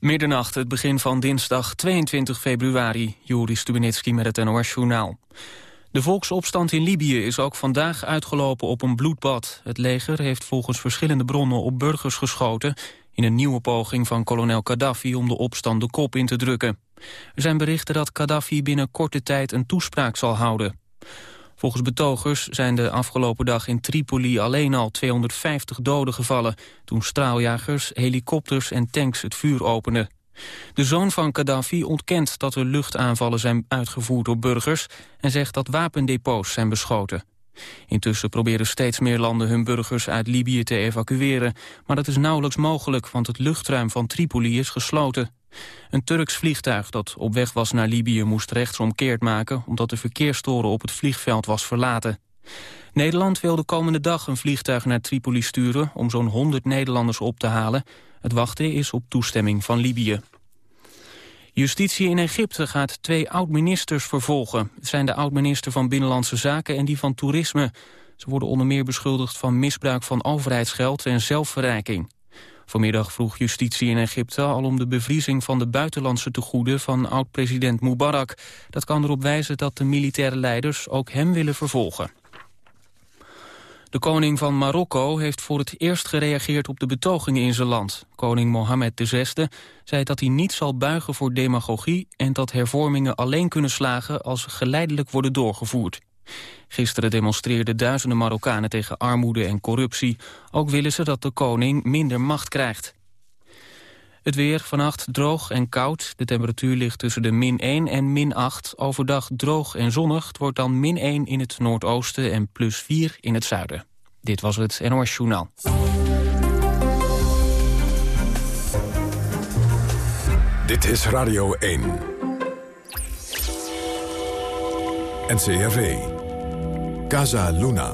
Middernacht, het begin van dinsdag 22 februari. Juri Stubenitski met het NOS-journaal. De volksopstand in Libië is ook vandaag uitgelopen op een bloedbad. Het leger heeft volgens verschillende bronnen op burgers geschoten... in een nieuwe poging van kolonel Gaddafi om de opstand de kop in te drukken. Er zijn berichten dat Gaddafi binnen korte tijd een toespraak zal houden. Volgens betogers zijn de afgelopen dag in Tripoli alleen al 250 doden gevallen... toen straaljagers, helikopters en tanks het vuur openden. De zoon van Gaddafi ontkent dat er luchtaanvallen zijn uitgevoerd door burgers... en zegt dat wapendepots zijn beschoten. Intussen proberen steeds meer landen hun burgers uit Libië te evacueren. Maar dat is nauwelijks mogelijk, want het luchtruim van Tripoli is gesloten. Een Turks vliegtuig dat op weg was naar Libië moest rechtsomkeerd maken... omdat de verkeerstoren op het vliegveld was verlaten. Nederland wil de komende dag een vliegtuig naar Tripoli sturen... om zo'n 100 Nederlanders op te halen. Het wachten is op toestemming van Libië. Justitie in Egypte gaat twee oud-ministers vervolgen. Het zijn de oud-minister van Binnenlandse Zaken en die van Toerisme. Ze worden onder meer beschuldigd van misbruik van overheidsgeld en zelfverrijking. Vanmiddag vroeg justitie in Egypte al om de bevriezing van de buitenlandse tegoeden van oud-president Mubarak. Dat kan erop wijzen dat de militaire leiders ook hem willen vervolgen. De koning van Marokko heeft voor het eerst gereageerd op de betogingen in zijn land. Koning Mohammed VI zei dat hij niet zal buigen voor demagogie... en dat hervormingen alleen kunnen slagen als ze geleidelijk worden doorgevoerd. Gisteren demonstreerden duizenden Marokkanen tegen armoede en corruptie. Ook willen ze dat de koning minder macht krijgt. Het weer vannacht droog en koud. De temperatuur ligt tussen de min 1 en min 8. Overdag droog en zonnig. Het wordt dan min 1 in het noordoosten en plus 4 in het zuiden. Dit was het NOS Journaal. Dit is Radio 1. NCRV. Casa Luna.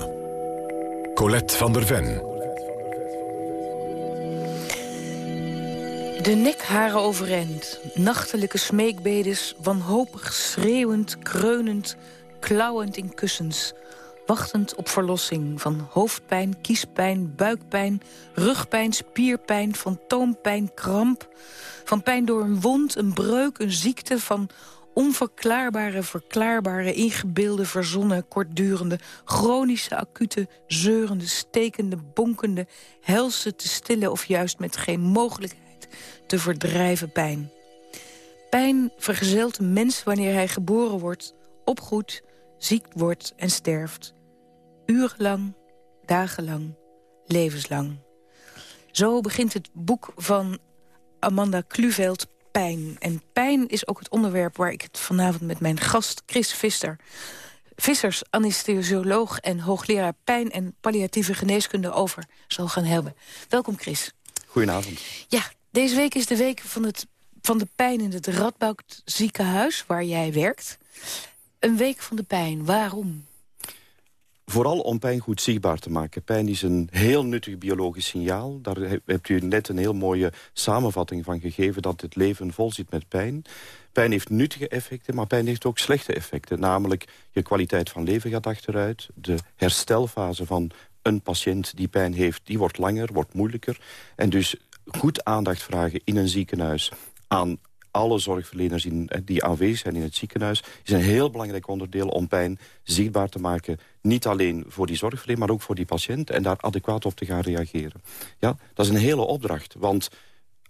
Colette van der Ven. De nekharen overeind, nachtelijke smeekbedes... wanhopig schreeuwend, kreunend, klauwend in kussens... wachtend op verlossing van hoofdpijn, kiespijn, buikpijn... rugpijn, spierpijn, fantoompijn, kramp... van pijn door een wond, een breuk, een ziekte... van onverklaarbare, verklaarbare, ingebeelde, verzonnen, kortdurende... chronische, acute, zeurende, stekende, bonkende... helse, te stille of juist met geen mogelijkheid te verdrijven pijn. Pijn vergezelt een mens wanneer hij geboren wordt, opgroeit, ziek wordt en sterft. Urenlang, dagenlang, levenslang. Zo begint het boek van Amanda Kluveld, Pijn. En pijn is ook het onderwerp waar ik het vanavond met mijn gast Chris Visser... Vissers, anesthesioloog en hoogleraar pijn en palliatieve geneeskunde over zal gaan hebben. Welkom Chris. Goedenavond. Ja, deze week is de week van, het, van de pijn in het Radboud ziekenhuis, waar jij werkt. Een week van de pijn. Waarom? Vooral om pijn goed zichtbaar te maken. Pijn is een heel nuttig biologisch signaal. Daar hebt u net een heel mooie samenvatting van gegeven... dat het leven vol zit met pijn. Pijn heeft nuttige effecten, maar pijn heeft ook slechte effecten. Namelijk, je kwaliteit van leven gaat achteruit. De herstelfase van een patiënt die pijn heeft, die wordt langer, wordt moeilijker. En dus goed aandacht vragen in een ziekenhuis... aan alle zorgverleners in, eh, die aanwezig zijn in het ziekenhuis... is een heel belangrijk onderdeel om pijn zichtbaar te maken. Niet alleen voor die zorgverlener, maar ook voor die patiënt... en daar adequaat op te gaan reageren. Ja, dat is een hele opdracht, want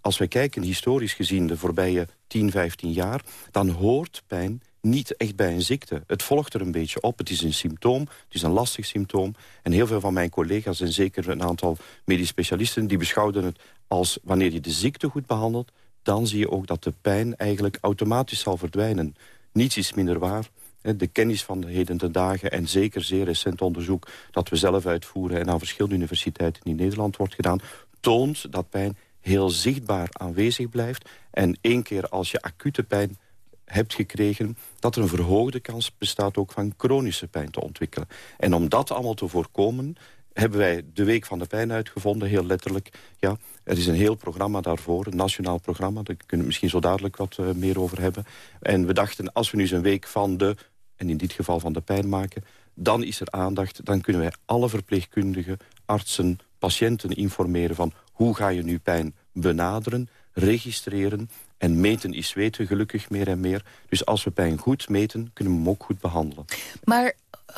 als we kijken historisch gezien... de voorbije 10, 15 jaar, dan hoort pijn niet echt bij een ziekte. Het volgt er een beetje op. Het is een symptoom, het is een lastig symptoom. En heel veel van mijn collega's en zeker een aantal medisch specialisten... die beschouwden het als wanneer je de ziekte goed behandelt... dan zie je ook dat de pijn eigenlijk automatisch zal verdwijnen. Niets is minder waar. De kennis van de heden ten dagen en zeker zeer recent onderzoek... dat we zelf uitvoeren en aan verschillende universiteiten in Nederland wordt gedaan... toont dat pijn heel zichtbaar aanwezig blijft. En één keer als je acute pijn hebt gekregen... dat er een verhoogde kans bestaat ook van chronische pijn te ontwikkelen. En om dat allemaal te voorkomen hebben wij de Week van de Pijn uitgevonden, heel letterlijk. Ja, er is een heel programma daarvoor, een nationaal programma. Daar kunnen we misschien zo dadelijk wat uh, meer over hebben. En we dachten, als we nu eens een week van de, en in dit geval van de pijn maken... dan is er aandacht, dan kunnen wij alle verpleegkundigen, artsen, patiënten informeren... van hoe ga je nu pijn benaderen registreren. En meten is weten gelukkig meer en meer. Dus als we pijn goed meten, kunnen we hem ook goed behandelen. Maar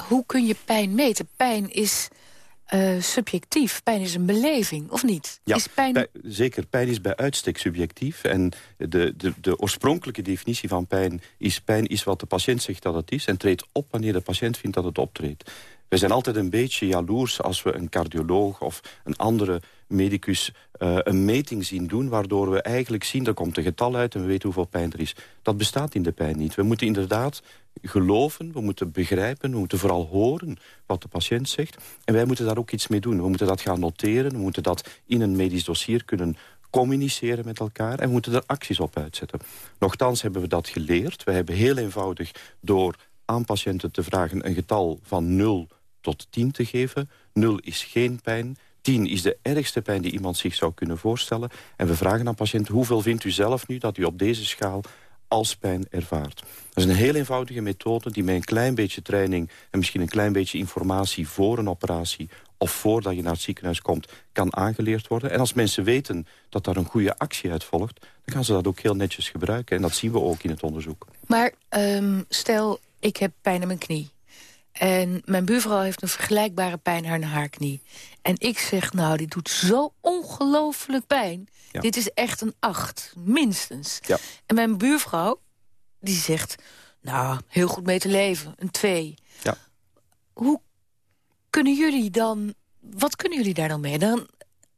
hoe kun je pijn meten? Pijn is uh, subjectief. Pijn is een beleving, of niet? Ja, is pijn... Bij, zeker. Pijn is bij uitstek subjectief. En de, de, de oorspronkelijke definitie van pijn is... pijn is wat de patiënt zegt dat het is... en treedt op wanneer de patiënt vindt dat het optreedt. We zijn altijd een beetje jaloers als we een cardioloog of een andere medicus uh, een meting zien doen... waardoor we eigenlijk zien, er komt een getal uit en we weten hoeveel pijn er is. Dat bestaat in de pijn niet. We moeten inderdaad geloven, we moeten begrijpen, we moeten vooral horen wat de patiënt zegt. En wij moeten daar ook iets mee doen. We moeten dat gaan noteren, we moeten dat in een medisch dossier kunnen communiceren met elkaar en we moeten er acties op uitzetten. Nochtans hebben we dat geleerd. We hebben heel eenvoudig door aan patiënten te vragen een getal van 0 tot 10 te geven. 0 is geen pijn. 10 is de ergste pijn die iemand zich zou kunnen voorstellen. En we vragen aan patiënten hoeveel vindt u zelf nu dat u op deze schaal als pijn ervaart. Dat is een heel eenvoudige methode die met een klein beetje training... en misschien een klein beetje informatie voor een operatie... of voordat je naar het ziekenhuis komt, kan aangeleerd worden. En als mensen weten dat daar een goede actie uit volgt... dan gaan ze dat ook heel netjes gebruiken. En dat zien we ook in het onderzoek. Maar um, stel, ik heb pijn in mijn knie. En mijn buurvrouw heeft een vergelijkbare pijn aan haar knie. En ik zeg, nou, dit doet zo ongelooflijk pijn. Dit is echt een acht, minstens. Ja. En mijn buurvrouw, die zegt, nou, heel goed mee te leven, een twee. Ja. Hoe kunnen jullie dan, wat kunnen jullie daar dan mee? Dan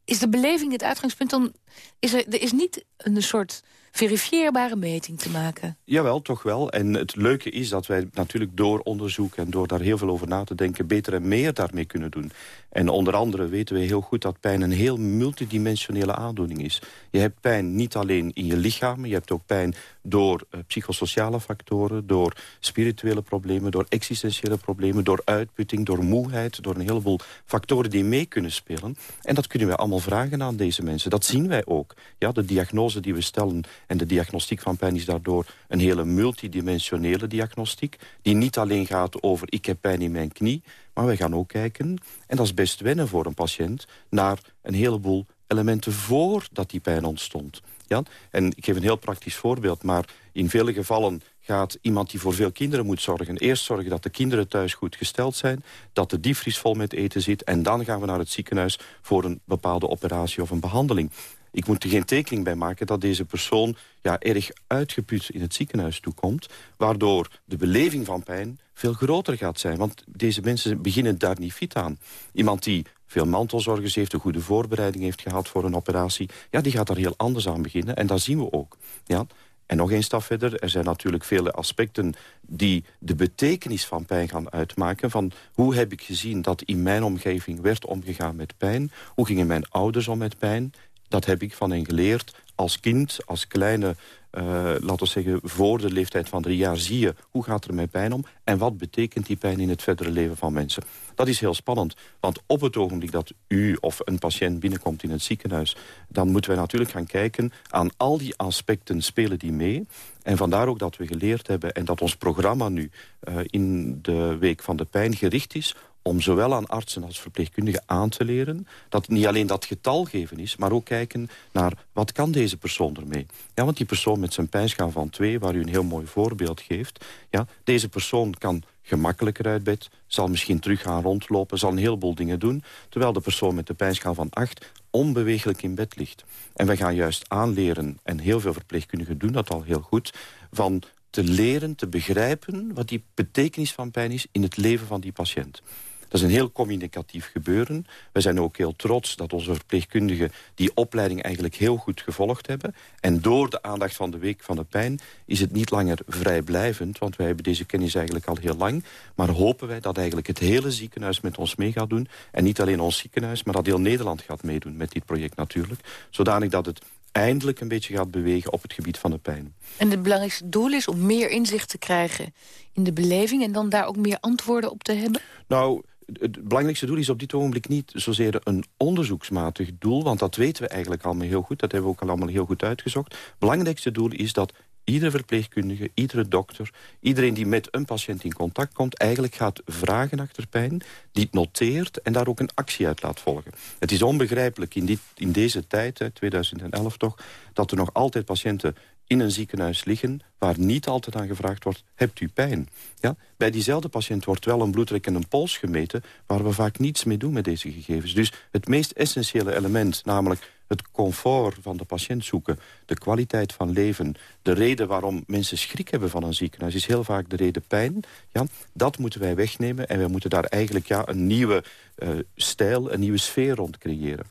is de beleving het uitgangspunt, dan is er, er is niet een soort verifieerbare meting te maken. Jawel, toch wel. En het leuke is dat wij natuurlijk door onderzoek... en door daar heel veel over na te denken... beter en meer daarmee kunnen doen. En onder andere weten we heel goed dat pijn een heel multidimensionele aandoening is. Je hebt pijn niet alleen in je lichaam... je hebt ook pijn door uh, psychosociale factoren... door spirituele problemen, door existentiële problemen... door uitputting, door moeheid, door een heleboel factoren die mee kunnen spelen. En dat kunnen wij allemaal vragen aan deze mensen. Dat zien wij ook. Ja, de diagnose die we stellen en de diagnostiek van pijn is daardoor een hele multidimensionele diagnostiek... die niet alleen gaat over ik heb pijn in mijn knie... maar wij gaan ook kijken, en dat is best wennen voor een patiënt... naar een heleboel elementen voordat die pijn ontstond. Ja? En ik geef een heel praktisch voorbeeld, maar in vele gevallen gaat iemand die voor veel kinderen moet zorgen... eerst zorgen dat de kinderen thuis goed gesteld zijn... dat de diepvries vol met eten zit... en dan gaan we naar het ziekenhuis voor een bepaalde operatie of een behandeling. Ik moet er geen tekening bij maken dat deze persoon ja, erg uitgeput in het ziekenhuis toekomt... waardoor de beleving van pijn veel groter gaat zijn. Want deze mensen beginnen daar niet fit aan. Iemand die veel mantelzorgers heeft, een goede voorbereiding heeft gehad voor een operatie... ja, die gaat daar heel anders aan beginnen. En dat zien we ook. Ja? En nog één stap verder, er zijn natuurlijk vele aspecten... die de betekenis van pijn gaan uitmaken. Van hoe heb ik gezien dat in mijn omgeving werd omgegaan met pijn? Hoe gingen mijn ouders om met pijn? Dat heb ik van hen geleerd. Als kind, als kleine, uh, laten we zeggen, voor de leeftijd van drie jaar... zie je hoe gaat er met pijn om en wat betekent die pijn in het verdere leven van mensen. Dat is heel spannend, want op het ogenblik dat u of een patiënt binnenkomt in het ziekenhuis... dan moeten wij natuurlijk gaan kijken aan al die aspecten spelen die mee... En vandaar ook dat we geleerd hebben en dat ons programma nu uh, in de Week van de Pijn gericht is om zowel aan artsen als verpleegkundigen aan te leren... dat niet alleen dat getal geven is, maar ook kijken naar... wat kan deze persoon ermee? Ja, want die persoon met zijn pijnschaal van 2, waar u een heel mooi voorbeeld geeft... Ja, deze persoon kan gemakkelijker uit bed, zal misschien terug gaan rondlopen... zal een heleboel dingen doen, terwijl de persoon met de pijnschaal van 8 onbeweeglijk in bed ligt. En wij gaan juist aanleren, en heel veel verpleegkundigen doen dat al heel goed... van te leren, te begrijpen wat die betekenis van pijn is in het leven van die patiënt. Dat is een heel communicatief gebeuren. We zijn ook heel trots dat onze verpleegkundigen die opleiding eigenlijk heel goed gevolgd hebben. En door de aandacht van de Week van de Pijn is het niet langer vrijblijvend, want wij hebben deze kennis eigenlijk al heel lang. Maar hopen wij dat eigenlijk het hele ziekenhuis met ons mee gaat doen. En niet alleen ons ziekenhuis, maar dat heel Nederland gaat meedoen met dit project natuurlijk. Zodanig dat het eindelijk een beetje gaat bewegen op het gebied van de pijn. En het belangrijkste doel is om meer inzicht te krijgen in de beleving... en dan daar ook meer antwoorden op te hebben? Nou, het belangrijkste doel is op dit ogenblik niet zozeer een onderzoeksmatig doel... want dat weten we eigenlijk allemaal heel goed. Dat hebben we ook allemaal heel goed uitgezocht. Het belangrijkste doel is dat iedere verpleegkundige, iedere dokter... iedereen die met een patiënt in contact komt... eigenlijk gaat vragen achter pijn, die het noteert... en daar ook een actie uit laat volgen. Het is onbegrijpelijk in, dit, in deze tijd, 2011 toch... dat er nog altijd patiënten in een ziekenhuis liggen... waar niet altijd aan gevraagd wordt, hebt u pijn? Ja? Bij diezelfde patiënt wordt wel een bloeddruk en een pols gemeten... waar we vaak niets mee doen met deze gegevens. Dus het meest essentiële element, namelijk het comfort van de patiënt zoeken... de kwaliteit van leven, de reden waarom mensen schrik hebben van een ziekenhuis... is heel vaak de reden pijn. Ja? Dat moeten wij wegnemen en wij moeten daar eigenlijk ja, een nieuwe uh, stijl... een nieuwe sfeer rond creëren.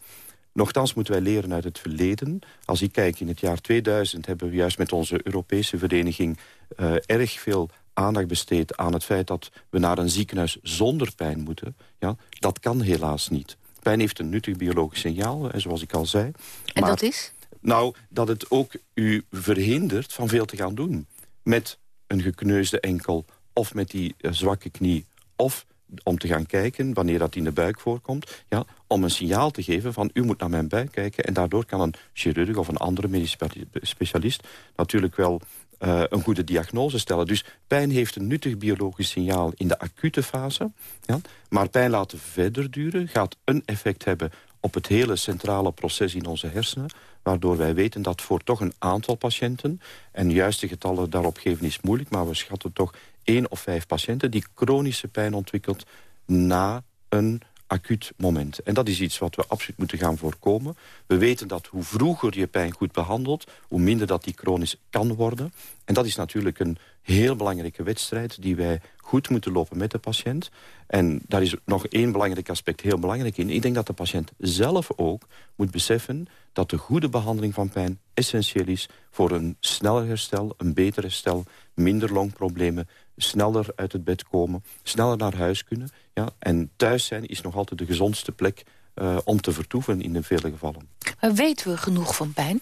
Nochtans moeten wij leren uit het verleden. Als ik kijk, in het jaar 2000 hebben we juist met onze Europese vereniging... Uh, erg veel aandacht besteed aan het feit dat we naar een ziekenhuis zonder pijn moeten. Ja, dat kan helaas niet. Pijn heeft een nuttig biologisch signaal, zoals ik al zei. En dat is? Nou, dat het ook u verhindert van veel te gaan doen. Met een gekneusde enkel, of met die uh, zwakke knie... of om te gaan kijken, wanneer dat in de buik voorkomt... Ja, om een signaal te geven van u moet naar mijn buik kijken... en daardoor kan een chirurg of een andere medisch specialist... natuurlijk wel uh, een goede diagnose stellen. Dus pijn heeft een nuttig biologisch signaal in de acute fase. Ja? Maar pijn laten verder duren gaat een effect hebben op het hele centrale proces in onze hersenen... waardoor wij weten dat voor toch een aantal patiënten... en juiste getallen daarop geven is moeilijk... maar we schatten toch één of vijf patiënten... die chronische pijn ontwikkelt na een acuut moment. En dat is iets wat we absoluut moeten gaan voorkomen. We weten dat hoe vroeger je pijn goed behandelt... hoe minder dat die chronisch kan worden. En dat is natuurlijk een heel belangrijke wedstrijd... die wij goed moeten lopen met de patiënt. En daar is nog één belangrijk aspect heel belangrijk in. Ik denk dat de patiënt zelf ook moet beseffen... dat de goede behandeling van pijn essentieel is... voor een sneller herstel, een beter herstel, minder longproblemen... sneller uit het bed komen, sneller naar huis kunnen. Ja? En thuis zijn is nog altijd de gezondste plek... Uh, om te vertoeven in de vele gevallen. Maar weten we genoeg van pijn?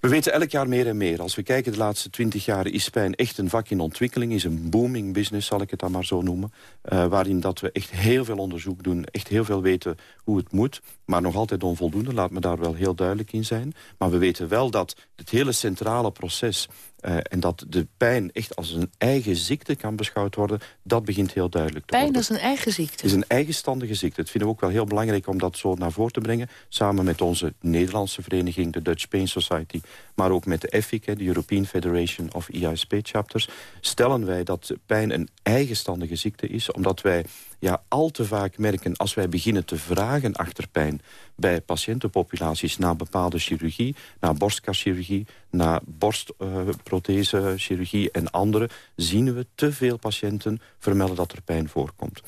We weten elk jaar meer en meer. Als we kijken de laatste twintig jaar is pijn echt een vak in ontwikkeling. Is een booming business, zal ik het dan maar zo noemen. Uh, waarin dat we echt heel veel onderzoek doen. Echt heel veel weten hoe het moet. Maar nog altijd onvoldoende, laat me daar wel heel duidelijk in zijn. Maar we weten wel dat het hele centrale proces uh, en dat de pijn echt als een eigen ziekte kan beschouwd worden... dat begint heel duidelijk te pijn worden. Pijn is een eigen ziekte? Het is een eigenstandige ziekte. Dat vinden we ook wel heel belangrijk om dat zo naar voren te brengen. Samen met onze Nederlandse vereniging, de Dutch Pain Society... maar ook met de EFIC, de European Federation of EISP Chapters... stellen wij dat pijn een eigenstandige ziekte is... omdat wij ja, al te vaak merken als wij beginnen te vragen achter pijn... bij patiëntenpopulaties na bepaalde chirurgie, na borstkaschirurgie... na borstprothesechirurgie en andere... zien we te veel patiënten vermelden dat er pijn voorkomt.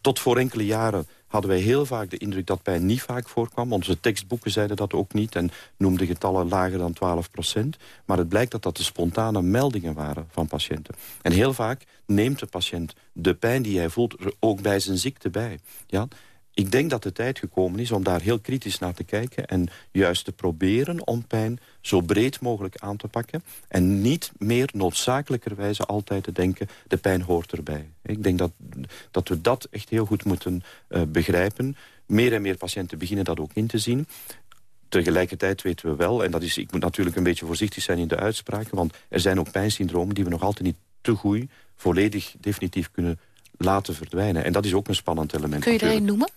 Tot voor enkele jaren hadden wij heel vaak de indruk dat pijn niet vaak voorkwam. Onze tekstboeken zeiden dat ook niet en noemden getallen lager dan 12 procent. Maar het blijkt dat dat de spontane meldingen waren van patiënten. En heel vaak neemt de patiënt de pijn die hij voelt er ook bij zijn ziekte bij. Ja? Ik denk dat de tijd gekomen is om daar heel kritisch naar te kijken... en juist te proberen om pijn zo breed mogelijk aan te pakken... en niet meer noodzakelijkerwijze altijd te denken... de pijn hoort erbij. Ik denk dat, dat we dat echt heel goed moeten uh, begrijpen. Meer en meer patiënten beginnen dat ook in te zien. Tegelijkertijd weten we wel, en dat is, ik moet natuurlijk een beetje voorzichtig zijn in de uitspraken... want er zijn ook pijnsyndromen die we nog altijd niet te goed, volledig, definitief kunnen laten verdwijnen. En dat is ook een spannend element. Kun je er een noemen?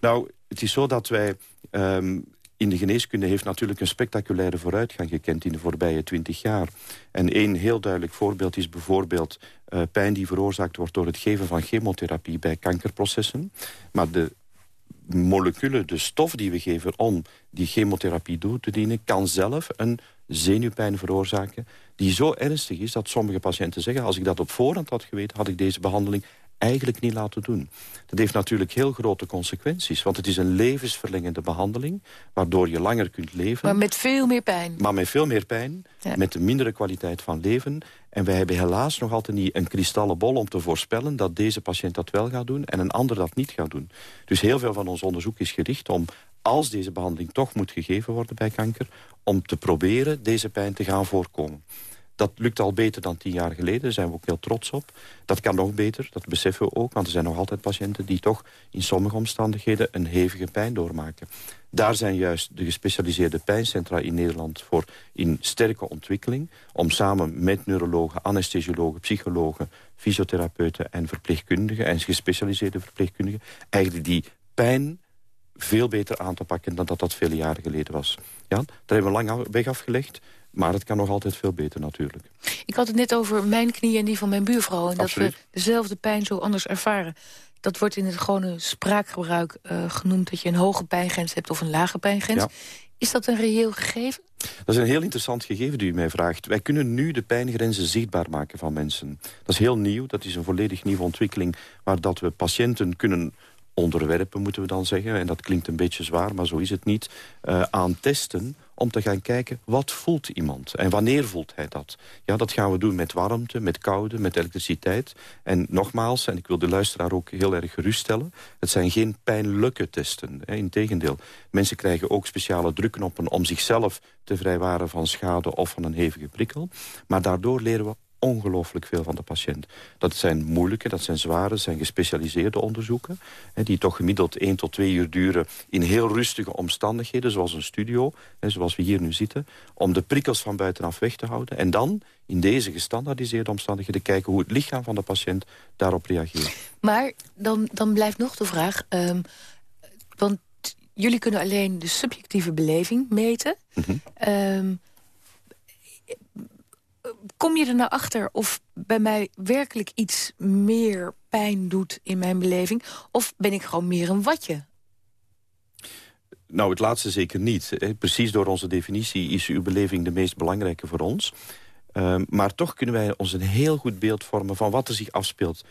Nou, het is zo dat wij... Um, in de geneeskunde heeft natuurlijk een spectaculaire vooruitgang gekend in de voorbije twintig jaar. En één heel duidelijk voorbeeld is bijvoorbeeld uh, pijn die veroorzaakt wordt door het geven van chemotherapie bij kankerprocessen. Maar de moleculen, de stof die we geven om die chemotherapie toe te dienen... kan zelf een zenuwpijn veroorzaken die zo ernstig is dat sommige patiënten zeggen... als ik dat op voorhand had geweten, had ik deze behandeling eigenlijk niet laten doen. Dat heeft natuurlijk heel grote consequenties. Want het is een levensverlengende behandeling... waardoor je langer kunt leven. Maar met veel meer pijn. Maar met veel meer pijn, met een mindere kwaliteit van leven. En wij hebben helaas nog altijd niet een kristallen bol om te voorspellen... dat deze patiënt dat wel gaat doen en een ander dat niet gaat doen. Dus heel veel van ons onderzoek is gericht om als deze behandeling toch moet gegeven worden bij kanker... om te proberen deze pijn te gaan voorkomen. Dat lukt al beter dan tien jaar geleden, daar zijn we ook heel trots op. Dat kan nog beter, dat beseffen we ook, want er zijn nog altijd patiënten... die toch in sommige omstandigheden een hevige pijn doormaken. Daar zijn juist de gespecialiseerde pijncentra in Nederland voor in sterke ontwikkeling... om samen met neurologen, anesthesiologen, psychologen, fysiotherapeuten en verpleegkundigen... en gespecialiseerde verpleegkundigen, eigenlijk die pijn veel beter aan te pakken dan dat dat vele jaren geleden was. Ja, daar hebben we lang weg afgelegd. Maar het kan nog altijd veel beter natuurlijk. Ik had het net over mijn knie en die van mijn buurvrouw. En dat we dezelfde pijn zo anders ervaren. Dat wordt in het gewone spraakgebruik uh, genoemd... dat je een hoge pijngrens hebt of een lage pijngrens. Is dat een reëel gegeven? Dat is een heel interessant gegeven die u mij vraagt. Wij kunnen nu de pijngrenzen zichtbaar maken van mensen. Dat is heel nieuw, dat is een volledig nieuwe ontwikkeling... waar dat we patiënten kunnen onderwerpen, moeten we dan zeggen... en dat klinkt een beetje zwaar, maar zo is het niet... Uh, aan testen om te gaan kijken wat voelt iemand en wanneer voelt hij dat. Ja, dat gaan we doen met warmte, met koude, met elektriciteit. En nogmaals, en ik wil de luisteraar ook heel erg geruststellen... het zijn geen pijnlijke testen. Integendeel, mensen krijgen ook speciale drukknoppen... om zichzelf te vrijwaren van schade of van een hevige prikkel. Maar daardoor leren we ongelooflijk veel van de patiënt. Dat zijn moeilijke, dat zijn zware, dat zijn gespecialiseerde onderzoeken... Hè, die toch gemiddeld 1 tot 2 uur duren in heel rustige omstandigheden... zoals een studio, hè, zoals we hier nu zitten... om de prikkels van buitenaf weg te houden. En dan in deze gestandaardiseerde omstandigheden kijken... hoe het lichaam van de patiënt daarop reageert. Maar dan, dan blijft nog de vraag... Um, want jullie kunnen alleen de subjectieve beleving meten... Mm kom je er nou achter of bij mij werkelijk iets meer pijn doet in mijn beleving? Of ben ik gewoon meer een watje? Nou, het laatste zeker niet. Precies door onze definitie is uw beleving de meest belangrijke voor ons. Ehm, maar toch kunnen wij ons een heel goed beeld vormen van wat er zich afspeelt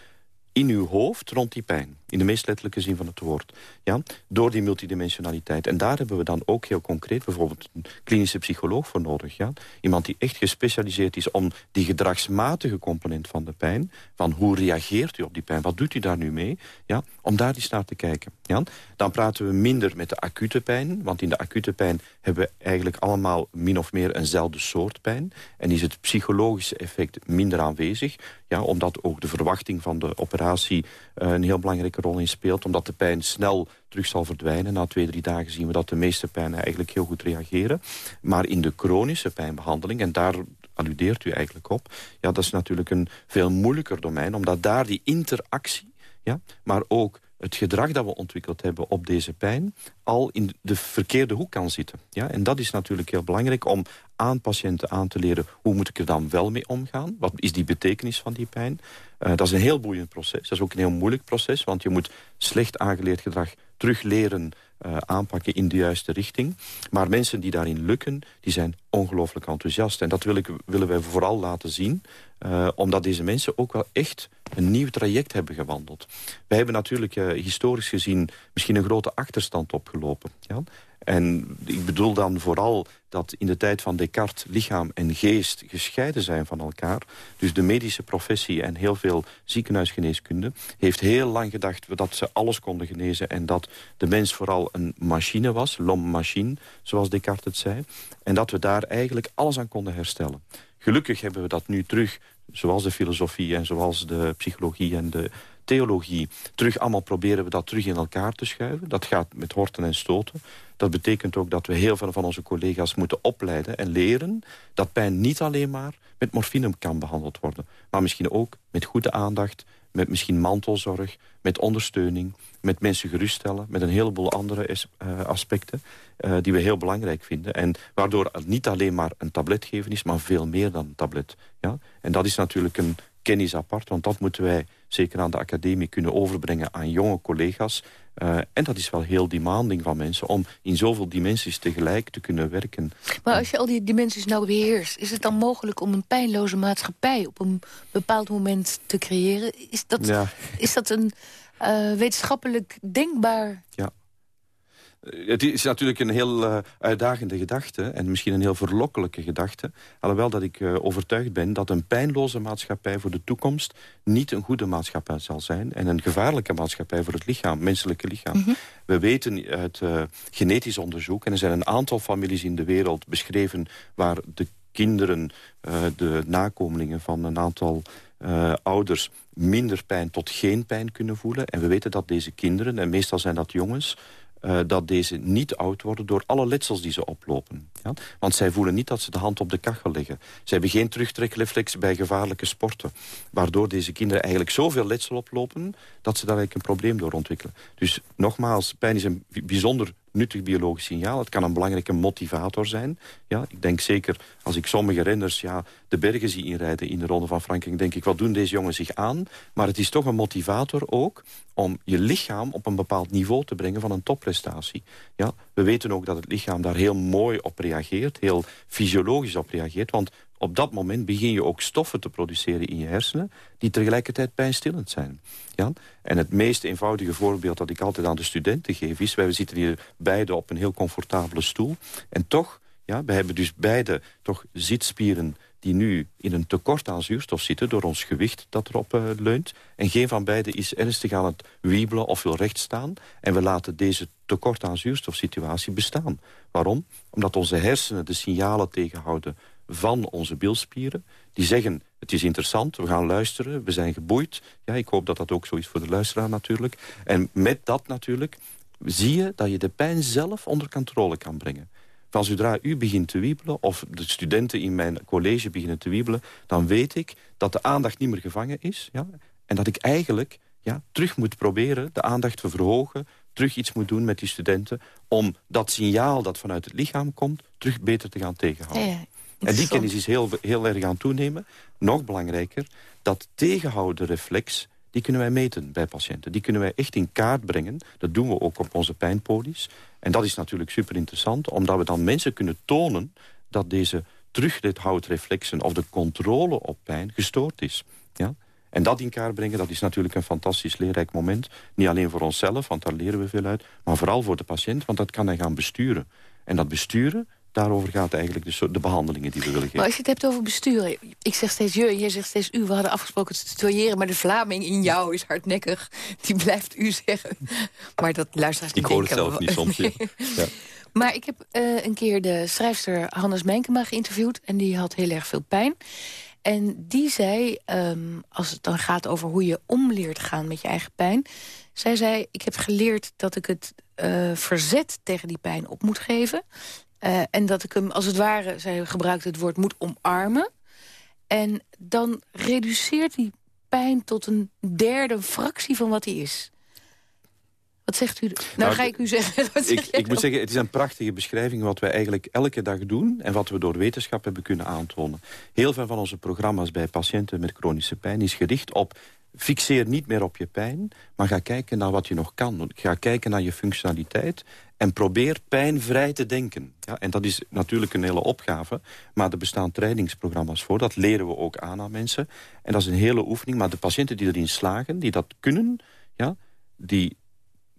in uw hoofd rond die pijn. In de meest letterlijke zin van het woord. Ja? Door die multidimensionaliteit. En daar hebben we dan ook heel concreet bijvoorbeeld een klinische psycholoog voor nodig. Ja? Iemand die echt gespecialiseerd is om die gedragsmatige component van de pijn... van hoe reageert u op die pijn, wat doet u daar nu mee... Ja? om daar eens naar te kijken. Ja? Dan praten we minder met de acute pijn. Want in de acute pijn hebben we eigenlijk allemaal min of meer eenzelfde soort pijn. En is het psychologische effect minder aanwezig. Ja, omdat ook de verwachting van de operatie uh, een heel belangrijke rol in speelt. Omdat de pijn snel terug zal verdwijnen. Na twee, drie dagen zien we dat de meeste pijnen eigenlijk heel goed reageren. Maar in de chronische pijnbehandeling, en daar alludeert u eigenlijk op... ja, dat is natuurlijk een veel moeilijker domein, omdat daar die interactie... Ja, maar ook het gedrag dat we ontwikkeld hebben op deze pijn... al in de verkeerde hoek kan zitten. Ja? En dat is natuurlijk heel belangrijk om aan patiënten aan te leren... hoe moet ik er dan wel mee omgaan? Wat is die betekenis van die pijn? Uh, dat is een heel boeiend proces. Dat is ook een heel moeilijk proces, want je moet slecht aangeleerd gedrag terugleren uh, aanpakken in de juiste richting. Maar mensen die daarin lukken, die zijn ongelooflijk enthousiast. En dat wil ik, willen wij vooral laten zien. Uh, omdat deze mensen ook wel echt een nieuw traject hebben gewandeld. Wij hebben natuurlijk uh, historisch gezien misschien een grote achterstand opgelopen. Ja? En ik bedoel dan vooral dat in de tijd van Descartes lichaam en geest gescheiden zijn van elkaar. Dus de medische professie en heel veel ziekenhuisgeneeskunde... heeft heel lang gedacht dat ze alles konden genezen... en dat de mens vooral een machine was, l'homme machine, zoals Descartes het zei. En dat we daar eigenlijk alles aan konden herstellen. Gelukkig hebben we dat nu terug, zoals de filosofie en zoals de psychologie en de theologie... terug allemaal proberen we dat terug in elkaar te schuiven. Dat gaat met horten en stoten. Dat betekent ook dat we heel veel van onze collega's moeten opleiden en leren... dat pijn niet alleen maar met morfine kan behandeld worden... maar misschien ook met goede aandacht, met misschien mantelzorg... met ondersteuning, met mensen geruststellen... met een heleboel andere uh, aspecten uh, die we heel belangrijk vinden. En waardoor het niet alleen maar een tablet geven is... maar veel meer dan een tablet. Ja? En dat is natuurlijk een kennis apart, want dat moeten wij zeker aan de academie kunnen overbrengen aan jonge collega's. Uh, en dat is wel heel demanding van mensen om in zoveel dimensies tegelijk te kunnen werken. Maar als je al die dimensies nou beheerst, is het dan mogelijk om een pijnloze maatschappij op een bepaald moment te creëren? Is dat, ja. is dat een uh, wetenschappelijk denkbaar ja. Eh, het is natuurlijk een heel uh, uitdagende gedachte... en misschien een heel verlokkelijke gedachte. Alhoewel dat ik uh, overtuigd ben dat een pijnloze maatschappij voor de toekomst... niet een goede maatschappij zal zijn... en een gevaarlijke maatschappij voor het lichaam, menselijke lichaam. Mm -hmm. We weten uit uh, genetisch onderzoek... en er zijn een aantal families in de wereld beschreven... waar de kinderen, de nakomelingen van een aantal ouders minder pijn tot geen pijn kunnen voelen. En we weten dat deze kinderen, en meestal zijn dat jongens... Uh, dat deze niet oud worden door alle letsels die ze oplopen. Ja? Want zij voelen niet dat ze de hand op de kachel leggen. Ze hebben geen terugtrekreflex bij gevaarlijke sporten. Waardoor deze kinderen eigenlijk zoveel letsel oplopen... dat ze daar eigenlijk een probleem door ontwikkelen. Dus nogmaals, pijn is een bijzonder nuttig biologisch signaal. Het kan een belangrijke motivator zijn. Ja, ik denk zeker, als ik sommige renners ja, de bergen zie inrijden in de Ronde van Frankrijk... denk ik, wat doen deze jongens zich aan? Maar het is toch een motivator ook om je lichaam op een bepaald niveau te brengen van een topprestatie. Ja, we weten ook dat het lichaam daar heel mooi op reageert, heel fysiologisch op reageert. Want op dat moment begin je ook stoffen te produceren in je hersenen... die tegelijkertijd pijnstillend zijn. Ja? En het meest eenvoudige voorbeeld dat ik altijd aan de studenten geef... is, wij zitten hier beide op een heel comfortabele stoel. En toch, ja, we hebben dus beide toch zitspieren die nu in een tekort aan zuurstof zitten... door ons gewicht dat erop uh, leunt. En geen van beiden is ernstig aan het wiebelen of wil recht staan. En we laten deze tekort aan zuurstofsituatie bestaan. Waarom? Omdat onze hersenen de signalen tegenhouden van onze bilspieren. Die zeggen, het is interessant, we gaan luisteren, we zijn geboeid. Ja, ik hoop dat dat ook zo is voor de luisteraar natuurlijk. En met dat natuurlijk zie je dat je de pijn zelf onder controle kan brengen. Van zodra u begint te wiebelen, of de studenten in mijn college beginnen te wiebelen... dan weet ik dat de aandacht niet meer gevangen is. Ja, en dat ik eigenlijk ja, terug moet proberen de aandacht te verhogen... terug iets moet doen met die studenten... om dat signaal dat vanuit het lichaam komt... terug beter te gaan tegenhouden. Ja, en die kennis is heel, heel erg aan toenemen. Nog belangrijker, dat tegenhouden reflex... die kunnen wij meten bij patiënten. Die kunnen wij echt in kaart brengen. Dat doen we ook op onze pijnpodies. En dat is natuurlijk super interessant, omdat we dan mensen kunnen tonen... dat deze terughoudreflexen of de controle op pijn gestoord is. Ja? En dat in kaart brengen, dat is natuurlijk een fantastisch leerrijk moment. Niet alleen voor onszelf, want daar leren we veel uit... maar vooral voor de patiënt, want dat kan hij gaan besturen. En dat besturen, daarover gaat eigenlijk de, de, behandelingen die we willen geven. Maar als je het hebt over besturen, ik zeg steeds je en jij zegt steeds u. We hadden afgesproken te tutoyeren, maar de Vlaming in jou is hardnekkig. Die blijft u zeggen. Maar dat luisteraars niet Ik hoor het zelf niet soms, ja. Maar ik heb uh, een keer de schrijfster Hannes Menkema geïnterviewd... en die had heel erg veel pijn. En die zei, um, als het dan gaat over hoe je om leert gaan met je eigen pijn... zij zei, ik heb geleerd dat ik het uh, verzet tegen die pijn op moet geven. Uh, en dat ik hem, als het ware, zij gebruikte het woord, moet omarmen. En dan reduceert die pijn tot een derde fractie van wat hij is. Wat zegt u? Nou, nou ga ik u zeggen. ik, ik moet zeggen, het is een prachtige beschrijving... wat wij eigenlijk elke dag doen... en wat we door wetenschap hebben kunnen aantonen. Heel veel van onze programma's bij patiënten met chronische pijn... is gericht op fixeer niet meer op je pijn... maar ga kijken naar wat je nog kan. Ga kijken naar je functionaliteit... En probeer pijnvrij te denken. Ja, en dat is natuurlijk een hele opgave. Maar er bestaan trainingsprogramma's voor. Dat leren we ook aan aan mensen. En dat is een hele oefening. Maar de patiënten die erin slagen, die dat kunnen... Ja, die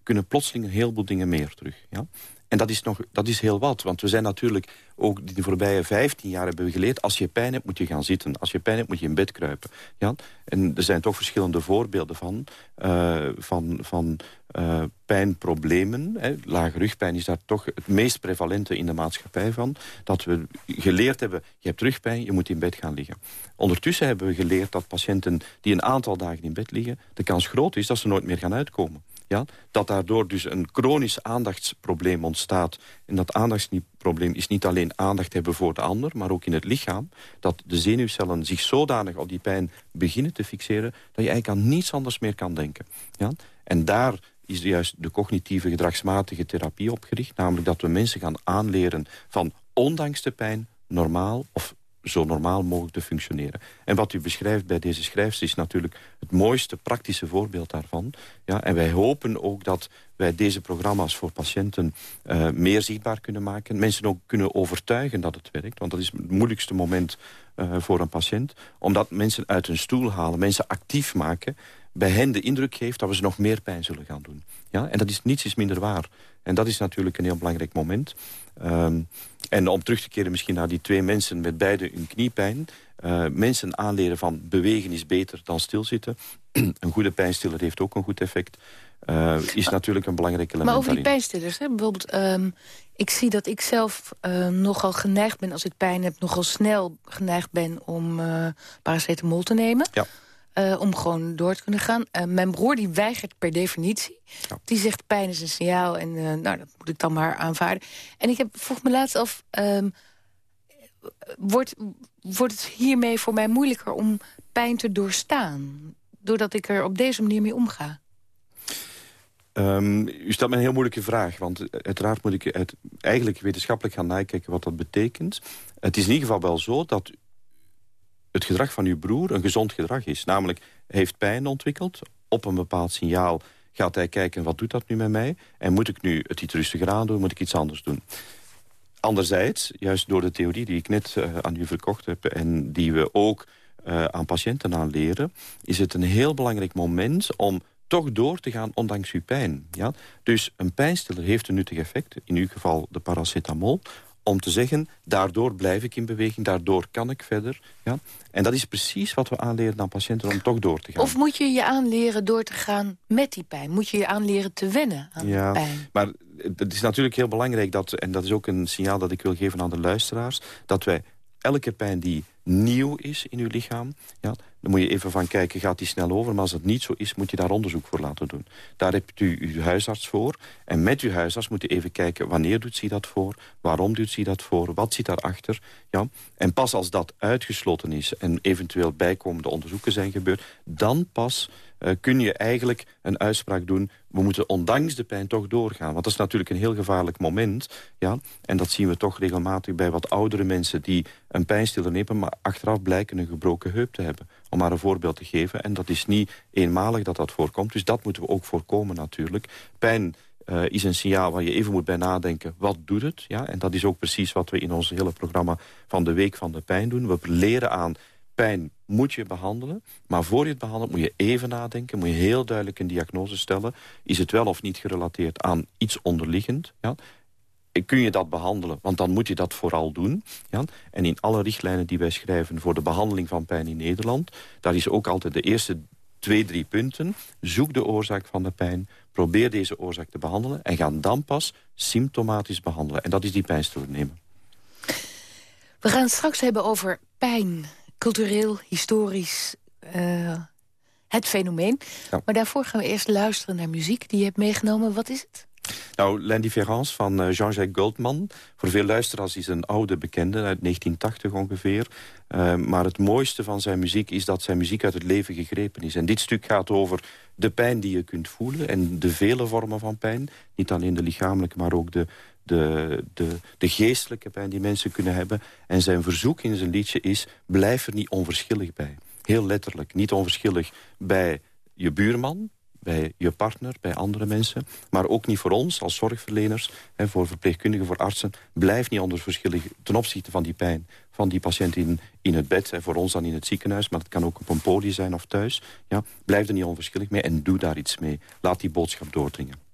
kunnen plotseling een heleboel dingen meer terug. Ja? En dat is, nog, dat is heel wat, want we zijn natuurlijk ook de voorbije 15 jaar hebben we geleerd... als je pijn hebt, moet je gaan zitten. Als je pijn hebt, moet je in bed kruipen. Ja? En er zijn toch verschillende voorbeelden van, uh, van, van uh, pijnproblemen. Hè. Lage rugpijn is daar toch het meest prevalente in de maatschappij van. Dat we geleerd hebben, je hebt rugpijn, je moet in bed gaan liggen. Ondertussen hebben we geleerd dat patiënten die een aantal dagen in bed liggen... de kans groot is dat ze nooit meer gaan uitkomen. Ja? Dat daardoor dus een chronisch aandachtsprobleem ontstaat. En dat aandachtsprobleem is niet alleen aandacht hebben voor de ander... maar ook in het lichaam. Dat de zenuwcellen zich zodanig op die pijn beginnen te fixeren... dat je eigenlijk aan niets anders meer kan denken. Ja? En daar is juist de cognitieve gedragsmatige therapie opgericht. Namelijk dat we mensen gaan aanleren van ondanks de pijn normaal of zo normaal mogelijk te functioneren. En wat u beschrijft bij deze schrijfster is natuurlijk het mooiste praktische voorbeeld daarvan. Ja, en wij hopen ook dat wij deze programma's voor patiënten uh, meer zichtbaar kunnen maken. Mensen ook kunnen overtuigen dat het werkt. Want dat is het moeilijkste moment uh, voor een patiënt. Omdat mensen uit hun stoel halen, mensen actief maken bij hen de indruk geeft dat we ze nog meer pijn zullen gaan doen. Ja? En dat is niets is minder waar. En dat is natuurlijk een heel belangrijk moment. Ehm, en om terug te keren misschien naar die twee mensen met beide hun kniepijn. Uh, mensen aanleren van bewegen is beter dan stilzitten. een goede pijnstiller heeft ook een goed effect. Uh, is natuurlijk een belangrijk element Maar over die pijnstillers, hè, bijvoorbeeld... Um, ik zie dat ik zelf uh, nogal geneigd ben als ik pijn heb... nogal snel geneigd ben om paracetamol te nemen. Ja. Uh, om gewoon door te kunnen gaan. Uh, mijn broer die weigert per definitie. Ja. Die zegt pijn is een signaal en uh, nou, dat moet ik dan maar aanvaarden. En ik heb, vroeg me laatst af... Um, wordt, wordt het hiermee voor mij moeilijker om pijn te doorstaan? Doordat ik er op deze manier mee omga? Um, u stelt me een heel moeilijke vraag. Want uiteraard moet ik het eigenlijk wetenschappelijk gaan nakijken wat dat betekent. Het is in ieder geval wel zo dat het gedrag van uw broer een gezond gedrag is. Namelijk, heeft pijn ontwikkeld. Op een bepaald signaal gaat hij kijken, wat doet dat nu met mij? En moet ik nu het iets rustiger aan doen? Moet ik iets anders doen? Anderzijds, juist door de theorie die ik net uh, aan u verkocht heb... en die we ook uh, aan patiënten aanleren... is het een heel belangrijk moment om toch door te gaan ondanks uw pijn. Ja? Dus een pijnstiller heeft een nuttig effect, in uw geval de paracetamol om te zeggen, daardoor blijf ik in beweging, daardoor kan ik verder. Ja? En dat is precies wat we aanleren aan patiënten om toch door te gaan. Of moet je je aanleren door te gaan met die pijn? Moet je je aanleren te wennen aan ja, pijn? Maar het is natuurlijk heel belangrijk, dat, en dat is ook een signaal dat ik wil geven aan de luisteraars... dat wij elke pijn die nieuw is in uw lichaam... Ja, dan moet je even van kijken, gaat die snel over? Maar als het niet zo is, moet je daar onderzoek voor laten doen. Daar hebt u uw huisarts voor. En met uw huisarts moet je even kijken, wanneer doet ze dat voor? Waarom doet ze dat voor? Wat zit daarachter? Ja? En pas als dat uitgesloten is en eventueel bijkomende onderzoeken zijn gebeurd... dan pas uh, kun je eigenlijk een uitspraak doen... we moeten ondanks de pijn toch doorgaan. Want dat is natuurlijk een heel gevaarlijk moment. Ja? En dat zien we toch regelmatig bij wat oudere mensen... die een pijnstiller nemen, maar achteraf blijken een gebroken heup te hebben. Om maar een voorbeeld te geven. En dat is niet eenmalig dat dat voorkomt. Dus dat moeten we ook voorkomen natuurlijk. Pijn uh, is een signaal waar je even moet bij nadenken. Wat doet het? Ja, en dat is ook precies wat we in ons hele programma van de Week van de Pijn doen. We leren aan pijn moet je behandelen. Maar voor je het behandelt moet je even nadenken. Moet je heel duidelijk een diagnose stellen. Is het wel of niet gerelateerd aan iets onderliggend? Ja? kun je dat behandelen, want dan moet je dat vooral doen. Ja? En in alle richtlijnen die wij schrijven voor de behandeling van pijn in Nederland... daar is ook altijd de eerste twee, drie punten. Zoek de oorzaak van de pijn, probeer deze oorzaak te behandelen... en ga dan pas symptomatisch behandelen. En dat is die pijnstiller nemen. We gaan het straks hebben over pijn cultureel, historisch, uh, het fenomeen. Maar daarvoor gaan we eerst luisteren naar muziek die je hebt meegenomen. Wat is het? Nou, L'Indifférence van uh, Jean-Jacques Goldman. Voor veel luisteraars is een oude bekende, uit 1980 ongeveer. Uh, maar het mooiste van zijn muziek is dat zijn muziek uit het leven gegrepen is. En dit stuk gaat over de pijn die je kunt voelen... en de vele vormen van pijn. Niet alleen de lichamelijke, maar ook de, de, de, de geestelijke pijn die mensen kunnen hebben. En zijn verzoek in zijn liedje is, blijf er niet onverschillig bij. Heel letterlijk, niet onverschillig bij je buurman, bij je partner, bij andere mensen. Maar ook niet voor ons als zorgverleners, hè, voor verpleegkundigen, voor artsen. Blijf niet onverschillig ten opzichte van die pijn van die patiënt in, in het bed. Hè, voor ons dan in het ziekenhuis, maar het kan ook op een podium zijn of thuis. Ja, blijf er niet onverschillig mee en doe daar iets mee. Laat die boodschap doordringen.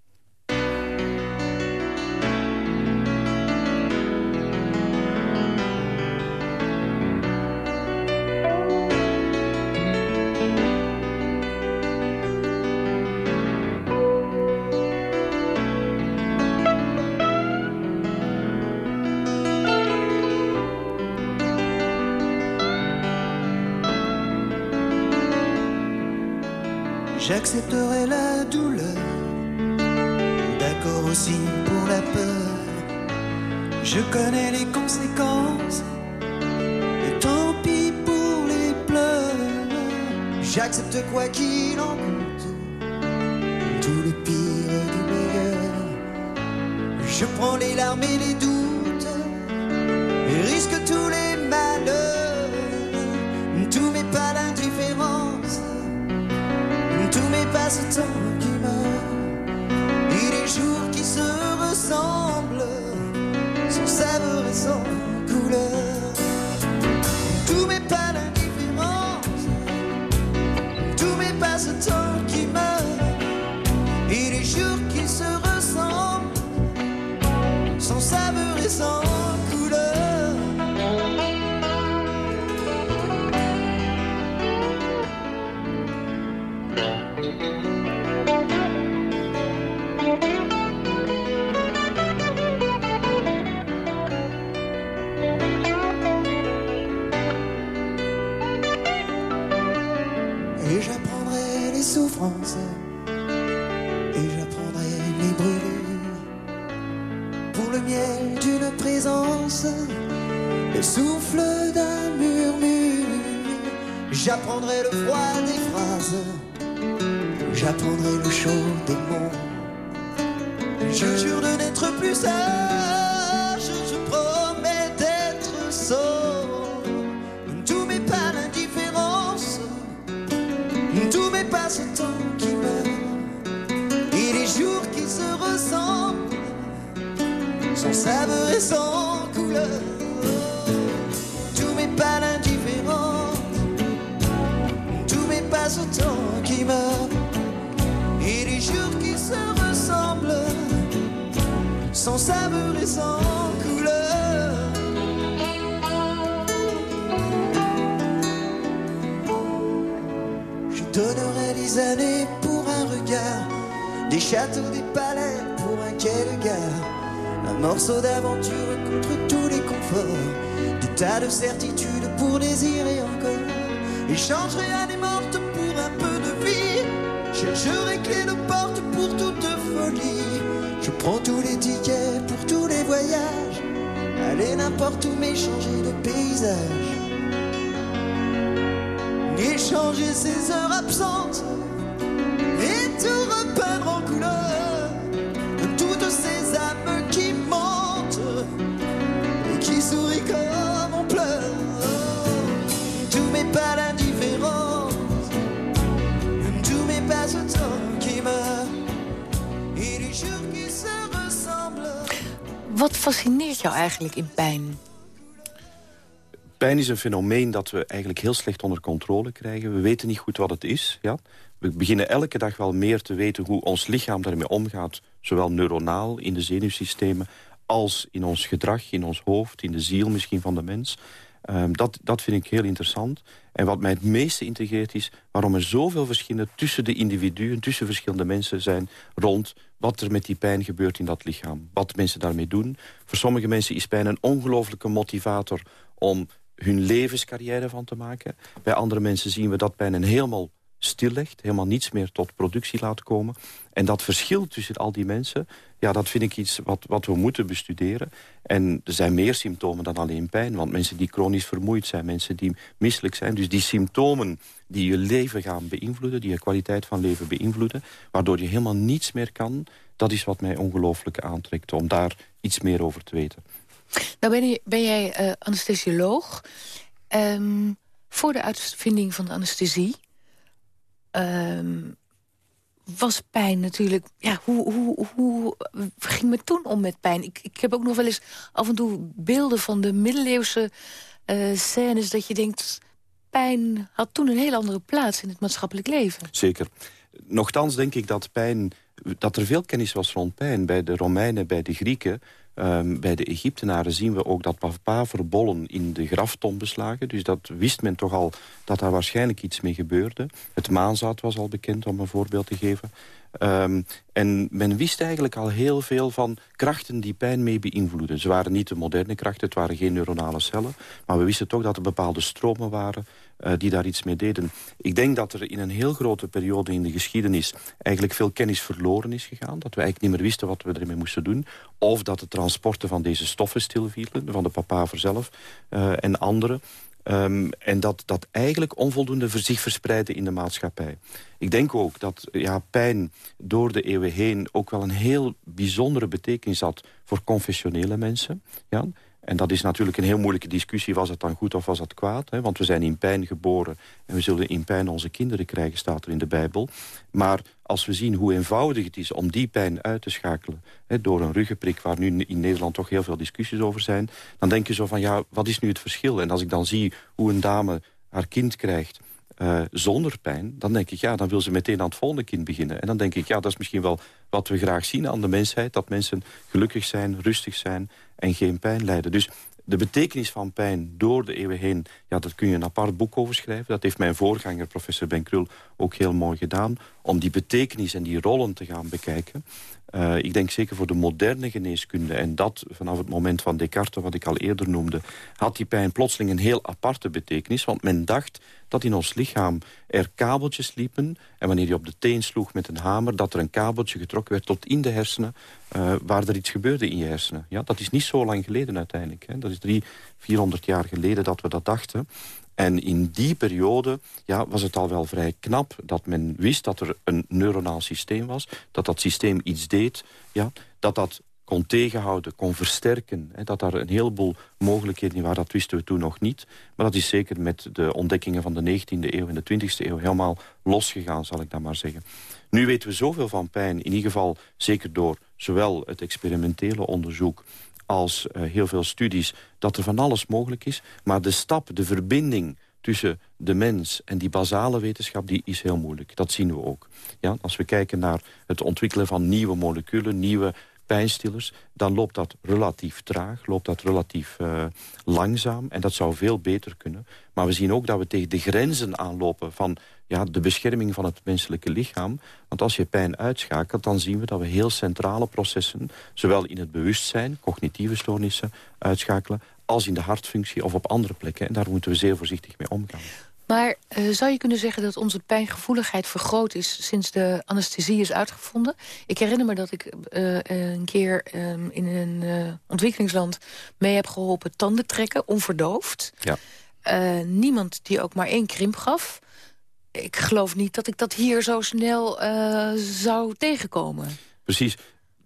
J'accepterai la douleur, d'accord aussi pour la peur. Je connais les conséquences, et tant pis pour les pleurs. J'accepte quoi qu'il en coûte, tout le pire du meilleur. Je prends les larmes et les doutes, mes passe-temps qui meurent, et les jours qui se ressemblent, sans saveur et sans couleur. Tous mes pas d'indifférence, tous mes passe-temps qui meurent, et les jours qui se ressemblent, sans saveur et sans couleur. Des années pour un regard, des châteaux, des palais pour un quai de gare, un morceau d'aventure contre tous les conforts, des tas de certitudes pour désirer encore. Échangerai des mortes pour un peu de vie, chercherai clé de porte pour toute folie. Je prends tous les tickets pour tous les voyages, aller n'importe où mais changer de paysage. Échanger ces heures absentes Wat fascineert jou eigenlijk in pijn? Pijn is een fenomeen dat we eigenlijk heel slecht onder controle krijgen. We weten niet goed wat het is. Ja? We beginnen elke dag wel meer te weten hoe ons lichaam daarmee omgaat. Zowel neuronaal in de zenuwsystemen als in ons gedrag, in ons hoofd, in de ziel misschien van de mens. Ehm, dat, dat vind ik heel interessant. En wat mij het meeste integreert is waarom er zoveel verschillen tussen de individuen, tussen verschillende mensen zijn rond wat er met die pijn gebeurt in dat lichaam. Wat mensen daarmee doen. Voor sommige mensen is pijn een ongelofelijke motivator om hun levenscarrière van te maken. Bij andere mensen zien we dat pijn een helemaal stillegt, helemaal niets meer tot productie laat komen. En dat verschil tussen al die mensen, ja, dat vind ik iets wat, wat we moeten bestuderen. En er zijn meer symptomen dan alleen pijn. Want mensen die chronisch vermoeid zijn, mensen die misselijk zijn... dus die symptomen die je leven gaan beïnvloeden... die je kwaliteit van leven beïnvloeden... waardoor je helemaal niets meer kan... dat is wat mij ongelooflijk aantrekt, om daar iets meer over te weten. Nou ben, je, ben jij eh, anesthesioloog. Ehm, voor de uitvinding van de anesthesie... ehm, was pijn natuurlijk... Ja, hoe, hoe, hoe ging men toen om met pijn? Ik, ik heb ook nog wel eens af en toe beelden van de middeleeuwse eh, scènes... dat je denkt, pijn had toen een heel andere plaats in het maatschappelijk leven. Zeker. Nochtans denk ik dat pijn dat er veel kennis was rond pijn. Bij de Romeinen, bij de Grieken, um, bij de Egyptenaren zien we ook dat papaverbollen in de graftombes lagen. Dus dat wist men toch al dat daar waarschijnlijk iets mee gebeurde. Het maanzaad was al bekend, om een voorbeeld te geven. Um, en men wist eigenlijk al heel veel van krachten die pijn mee beïnvloeden. Ze waren niet de moderne krachten, het waren geen neuronale cellen. Maar we wisten toch dat er bepaalde stromen waren uh, die daar iets mee deden. Ik denk dat er in een heel grote periode in de geschiedenis... eigenlijk veel kennis verloren is gegaan. Dat we eigenlijk niet meer wisten wat we ermee moesten doen. Of dat de transporten van deze stoffen stilvielen, van de papaver zelf uh, en anderen. Um, en dat dat eigenlijk onvoldoende zich verspreidde in de maatschappij. Ik denk ook dat ja, pijn door de eeuwen heen... ook wel een heel bijzondere betekenis had voor confessionele mensen. Ja? En dat is natuurlijk een heel moeilijke discussie. Was het dan goed of was het kwaad? Hè? Want we zijn in pijn geboren en we zullen in pijn onze kinderen krijgen, staat er in de Bijbel. Maar als we zien hoe eenvoudig het is om die pijn uit te schakelen... Hè, door een ruggenprik, waar nu in Nederland toch heel veel discussies over zijn... dan denk je zo van, ja, wat is nu het verschil? En als ik dan zie hoe een dame haar kind krijgt... Uh, zonder pijn, dan denk ik, ja, dan wil ze meteen aan het volgende kind beginnen. En dan denk ik, ja, dat is misschien wel wat we graag zien aan de mensheid... dat mensen gelukkig zijn, rustig zijn en geen pijn lijden. Dus de betekenis van pijn door de eeuwen heen... Ja, daar kun je een apart boek over schrijven. Dat heeft mijn voorganger, professor Ben Krul, ook heel mooi gedaan. Om die betekenis en die rollen te gaan bekijken. Uh, ik denk zeker voor de moderne geneeskunde... en dat vanaf het moment van Descartes, wat ik al eerder noemde... had die pijn plotseling een heel aparte betekenis. Want men dacht dat in ons lichaam er kabeltjes liepen... en wanneer je op de teen sloeg met een hamer... dat er een kabeltje getrokken werd tot in de hersenen... Uh, waar er iets gebeurde in je hersenen. Ja, dat is niet zo lang geleden uiteindelijk. Hè. Dat is drie, vierhonderd jaar geleden dat we dat dachten. En in die periode ja, was het al wel vrij knap dat men wist dat er een neuronaal systeem was. Dat dat systeem iets deed. Ja, dat dat kon tegenhouden, kon versterken. Hè, dat daar een heleboel mogelijkheden waren, dat wisten we toen nog niet. Maar dat is zeker met de ontdekkingen van de 19e eeuw en de 20e eeuw helemaal losgegaan, zal ik dat maar zeggen. Nu weten we zoveel van pijn, in ieder geval zeker door zowel het experimentele onderzoek als uh, heel veel studies dat er van alles mogelijk is. Maar de stap, de verbinding tussen de mens en die basale wetenschap, die is heel moeilijk. Dat zien we ook. Ja, als we kijken naar het ontwikkelen van nieuwe moleculen, nieuwe pijnstillers... dan loopt dat relatief traag, loopt dat relatief uh, langzaam. En dat zou veel beter kunnen. Maar we zien ook dat we tegen de grenzen aanlopen... van ja, de bescherming van het menselijke lichaam. Want als je pijn uitschakelt, dan zien we dat we heel centrale processen... zowel in het bewustzijn, cognitieve stoornissen, uitschakelen... als in de hartfunctie of op andere plekken. En daar moeten we zeer voorzichtig mee omgaan. Maar uh, zou je kunnen zeggen dat onze pijngevoeligheid vergroot is... sinds de anesthesie is uitgevonden? Ik herinner me dat ik uh, een keer um, in een uh, ontwikkelingsland... mee heb geholpen tanden trekken, onverdoofd. Ja. niemand die ook maar één krimp gaf. Ik geloof niet dat ik dat hier zo snel zou tegenkomen. Precies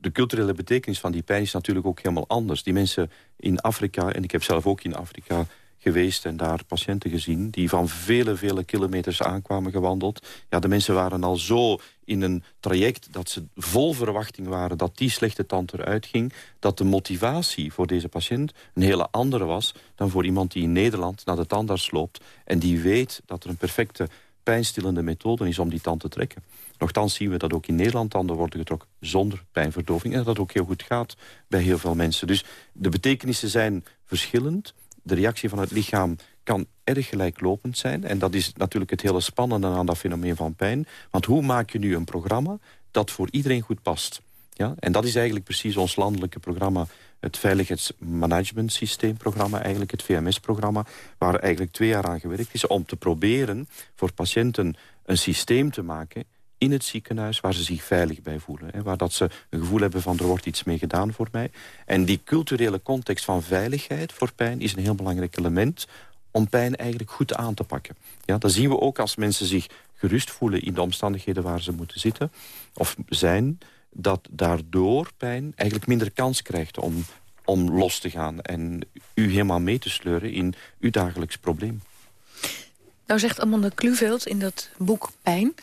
de culturele betekenis van die pijn is natuurlijk ook helemaal anders. Die mensen in Afrika, en ik heb zelf ook in Afrika geweest en daar patiënten gezien... die van vele, vele kilometers aankwamen gewandeld. Ja, de mensen waren al zo in een traject dat ze vol verwachting waren... dat die slechte tand eruit ging... dat de motivatie voor deze patiënt een hele andere was... dan voor iemand die in Nederland naar de tandarts loopt... en die weet dat er een perfecte pijnstillende methode is om die tand te trekken. Nochtans zien we dat ook in Nederland tanden worden getrokken zonder pijnverdoving... en dat dat ook heel goed gaat bij heel veel mensen. Dus de betekenissen zijn verschillend de reactie van het lichaam kan erg gelijklopend zijn. En dat is natuurlijk het hele spannende aan dat fenomeen van pijn. Want hoe maak je nu een programma dat voor iedereen goed past? Ja? En dat is eigenlijk precies ons landelijke programma... het Veiligheidsmanagementsysteemprogramma, eigenlijk het VMS-programma... waar eigenlijk twee jaar aan gewerkt is om te proberen voor patiënten een systeem te maken in het ziekenhuis waar ze zich veilig bij voelen. Hè, waar dat ze een gevoel hebben van er wordt iets mee gedaan voor mij. En die culturele context van veiligheid voor pijn is een heel belangrijk element om pijn eigenlijk goed aan te pakken. Ja, dat zien we ook als mensen zich gerust voelen in de omstandigheden waar ze moeten zitten of zijn, dat daardoor pijn eigenlijk minder kans krijgt om, om los te gaan en u helemaal mee te sleuren in uw dagelijks probleem. Nou zegt Amanda Kluveld in dat boek Pijn...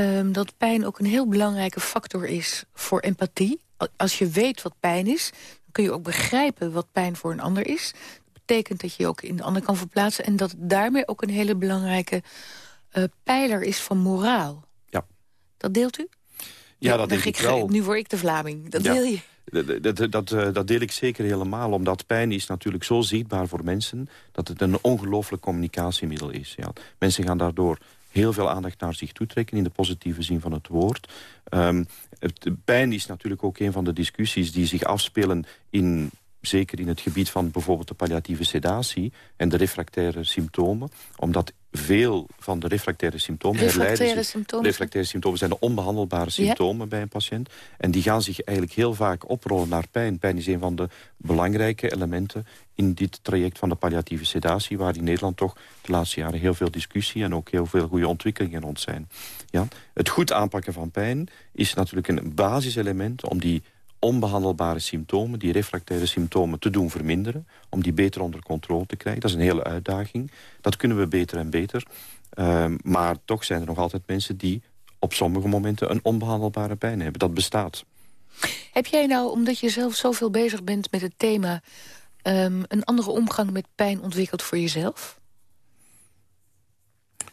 Um, dat pijn ook een heel belangrijke factor is voor empathie. Als je weet wat pijn is, dan kun je ook begrijpen wat pijn voor een ander is. Dat betekent dat je je ook in de ander kan verplaatsen... en dat het daarmee ook een hele belangrijke uh, pijler is van moraal. Ja. Dat deelt u? Ja, dat deel ik wel. Nu word ik de Vlaming. Dat deel je. Dat, dat, dat, eh, dat, deel ik zeker helemaal, omdat pijn is natuurlijk zo zichtbaar voor mensen... dat het een ongelooflijk communicatiemiddel is. Ja. Mensen gaan daardoor heel veel aandacht naar zich toe trekken... in de positieve zin van het woord. Um, het, pijn is natuurlijk ook een van de discussies die zich afspelen... in zeker in het gebied van bijvoorbeeld de palliatieve sedatie... en de refractaire symptomen. Omdat veel van de refractaire symptomen... Refractaire symptomen? Refractaire symptomen zijn de onbehandelbare symptomen bij een patiënt. En die gaan zich eigenlijk heel vaak oprollen naar pijn. Pijn is een van de belangrijke elementen in dit traject van de palliatieve sedatie... waar in Nederland toch de laatste jaren heel veel discussie... en ook heel veel goede ontwikkelingen rond zijn. Ja? Het goed aanpakken van pijn is natuurlijk een basiselement... om die onbehandelbare symptomen, die refractaire symptomen, te doen verminderen. Om die beter onder controle te krijgen. Dat is een hele uitdaging. Dat kunnen we beter en beter. Uh, maar toch zijn er nog altijd mensen die op sommige momenten een onbehandelbare pijn hebben. Dat bestaat. Heb jij nou, omdat je zelf zoveel bezig bent met het thema... Um, een andere omgang met pijn ontwikkeld voor jezelf?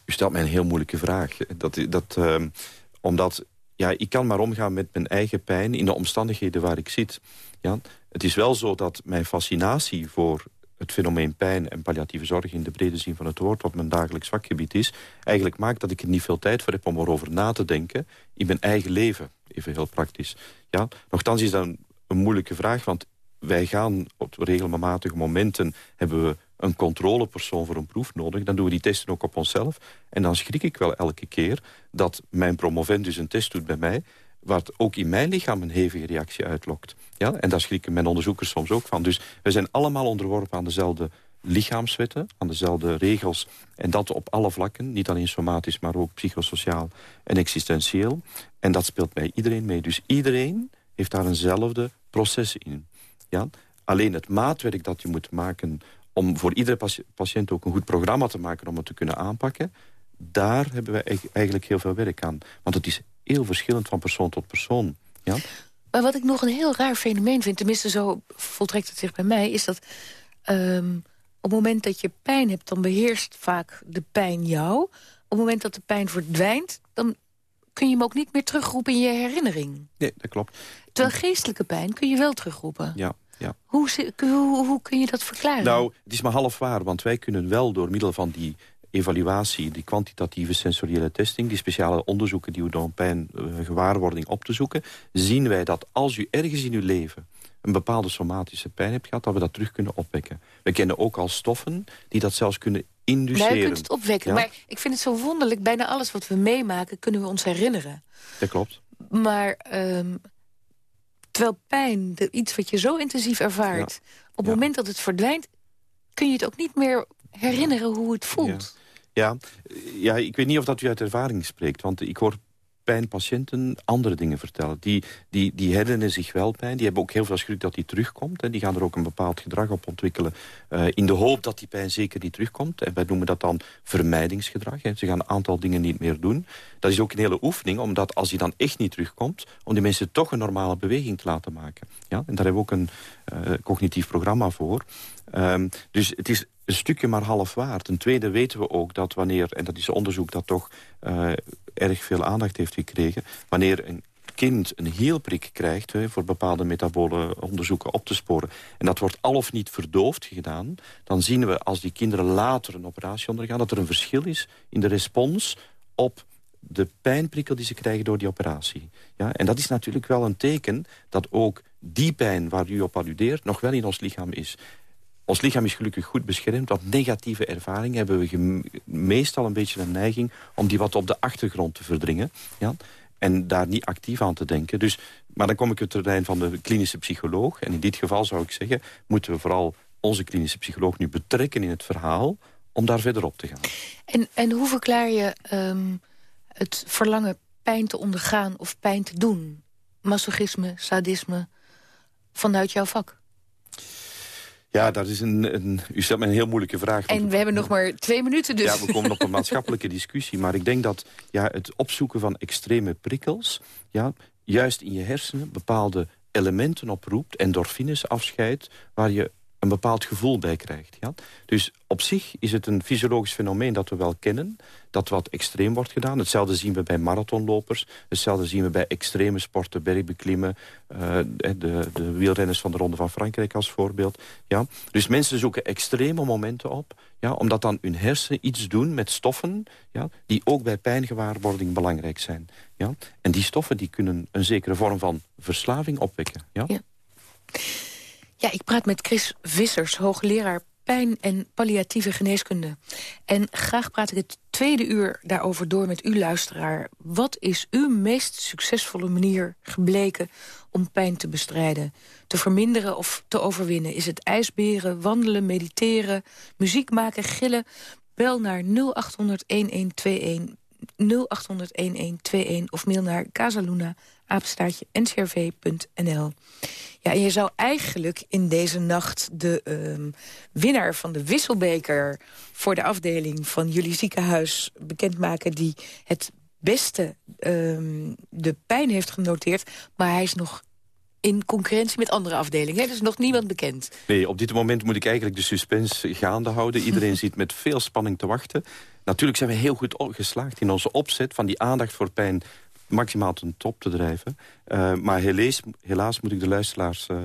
U stelt mij een heel moeilijke vraag. Dat, dat, uh, omdat ja, ik kan maar omgaan met mijn eigen pijn in de omstandigheden waar ik zit. Ja, het is wel zo dat mijn fascinatie voor het fenomeen pijn en palliatieve zorg... in de brede zin van het woord, wat mijn dagelijks vakgebied is... eigenlijk maakt dat ik er niet veel tijd voor heb om erover na te denken... in mijn eigen leven, even heel praktisch. Ja? Nochtans is dat een, een moeilijke vraag, want wij gaan op regelmatige momenten... hebben we een controlepersoon voor een proef nodig. Dan doen we die testen ook op onszelf. En dan schrik ik wel elke keer dat mijn promovendus een test doet bij mij wat ook in mijn lichaam een hevige reactie uitlokt. Ja? En daar schrikken mijn onderzoekers soms ook van. Dus we zijn allemaal onderworpen aan dezelfde lichaamswetten, aan dezelfde regels. En dat op alle vlakken, niet alleen somatisch, maar ook psychosociaal en existentieel. En dat speelt bij iedereen mee. Dus iedereen heeft daar eenzelfde proces in. Ja? Alleen het maatwerk dat je moet maken om voor iedere patiënt ook een goed programma te maken... om het te kunnen aanpakken, daar hebben wij eigenlijk heel veel werk aan. Want het is heel verschillend van persoon tot persoon. Ja? Maar wat ik nog een heel raar fenomeen vind... tenminste zo voltrekt het zich bij mij... is dat um, op het moment dat je pijn hebt... dan beheerst vaak de pijn jou. Op het moment dat de pijn verdwijnt... dan kun je hem ook niet meer terugroepen in je herinnering. Nee, dat klopt. Terwijl geestelijke pijn kun je wel terugroepen. Ja, ja. Hoe, hoe, hoe, kun je dat verklaren? Nou, het is maar half waar, want wij kunnen wel door middel van die evaluatie, die kwantitatieve sensoriële testing... die speciale onderzoeken die we door pijn uh, gewaarwording op te zoeken... zien wij dat als u ergens in uw leven een bepaalde somatische pijn hebt gehad... dat we dat terug kunnen opwekken. We kennen ook al stoffen die dat zelfs kunnen induceren. Nee, je kunt het opwekken, maar ik vind het zo wonderlijk... bijna alles wat we meemaken kunnen we ons herinneren. Dat klopt. Maar um, terwijl pijn, de, iets wat je zo intensief ervaart... op het moment dat het verdwijnt... kun je het ook niet meer herinneren hoe het voelt. Ja, ja, ik weet niet of dat u uit ervaring spreekt. Want ik hoor pijnpatiënten andere dingen vertellen. Die, die, die herinneren zich wel pijn. Die hebben ook heel veel schrik dat die terugkomt. En die gaan er ook een bepaald gedrag op ontwikkelen. Uh, in de hoop dat die pijn zeker niet terugkomt. En wij noemen dat dan vermijdingsgedrag. Hè. Ze gaan een aantal dingen niet meer doen. Dat is ook een hele oefening. Omdat als die dan echt niet terugkomt... om die mensen toch een normale beweging te laten maken. Ja? En daar hebben we ook een uh, cognitief programma voor. Um, dus het is een stukje maar half waar. Ten tweede weten we ook dat wanneer, en dat is onderzoek dat toch uh, erg veel aandacht heeft gekregen... wanneer een kind een heelprik krijgt... Voor bepaalde metabole onderzoeken op te sporen... en dat wordt al of niet verdoofd gedaan... dan zien we als die kinderen later een operatie ondergaan... dat er een verschil is in de respons op de pijnprikkel die ze krijgen door die operatie. Ja, en dat is natuurlijk wel een teken dat ook die pijn waar u op alludeert... nog wel in ons lichaam is. Ons lichaam is gelukkig goed beschermd, want negatieve ervaringen hebben we meestal een beetje een neiging om die wat op de achtergrond te verdringen. Ja? En daar niet actief aan te denken. Dus, maar dan kom ik op het terrein van de klinische psycholoog. En in dit geval zou ik zeggen, moeten we vooral onze klinische psycholoog nu betrekken in het verhaal om daar verder op te gaan. En, en hoe verklaar je um, het verlangen pijn te ondergaan of pijn te doen? Masochisme, sadisme, vanuit jouw vak? Ja, dat is een, een, u stelt me een heel moeilijke vraag. En we hebben nog maar twee minuten dus. Ja, we komen op een maatschappelijke discussie. Maar ik denk dat ja, het opzoeken van extreme prikkels... Ja, juist in je hersenen bepaalde elementen oproept... endorfines afscheidt, waar je een bepaald gevoel bij krijgt. Ja? Dus op zich is het een fysiologisch fenomeen dat we wel kennen... dat wat extreem wordt gedaan. Hetzelfde zien we bij marathonlopers. Hetzelfde zien we bij extreme sporten, bergbeklimmen... Uh, de, de wielrenners van de Ronde van Frankrijk als voorbeeld. Ja? Dus mensen zoeken extreme momenten op... Ja, omdat dan hun hersenen iets doen met stoffen... Ja, die ook bij pijngewaarwording belangrijk zijn. Ja? En die stoffen die kunnen een zekere vorm van verslaving opwekken. ja. Ja, ik praat met Chris Vissers, hoogleraar pijn en palliatieve geneeskunde. En graag praat ik het tweede uur daarover door met u, luisteraar. Wat is uw meest succesvolle manier gebleken om pijn te bestrijden? Te verminderen of te overwinnen? Is het ijsberen, wandelen, mediteren, muziek maken, gillen? Bel naar 0800-1121, 0800-1121 of mail naar Casaluna, apenstaartje, ncrv.nl. Ja, en je zou eigenlijk in deze nacht de um, winnaar van de wisselbeker... voor de afdeling van jullie ziekenhuis bekendmaken... die het beste um, de pijn heeft genoteerd. Maar hij is nog in concurrentie met andere afdelingen. Er is nog niemand bekend. Nee, op dit moment moet ik eigenlijk de suspense gaande houden. Iedereen zit met veel spanning te wachten. Natuurlijk zijn we heel goed geslaagd in onze opzet van die aandacht voor pijn maximaal ten top te drijven. Uh, maar helaas, helaas moet ik de luisteraars uh,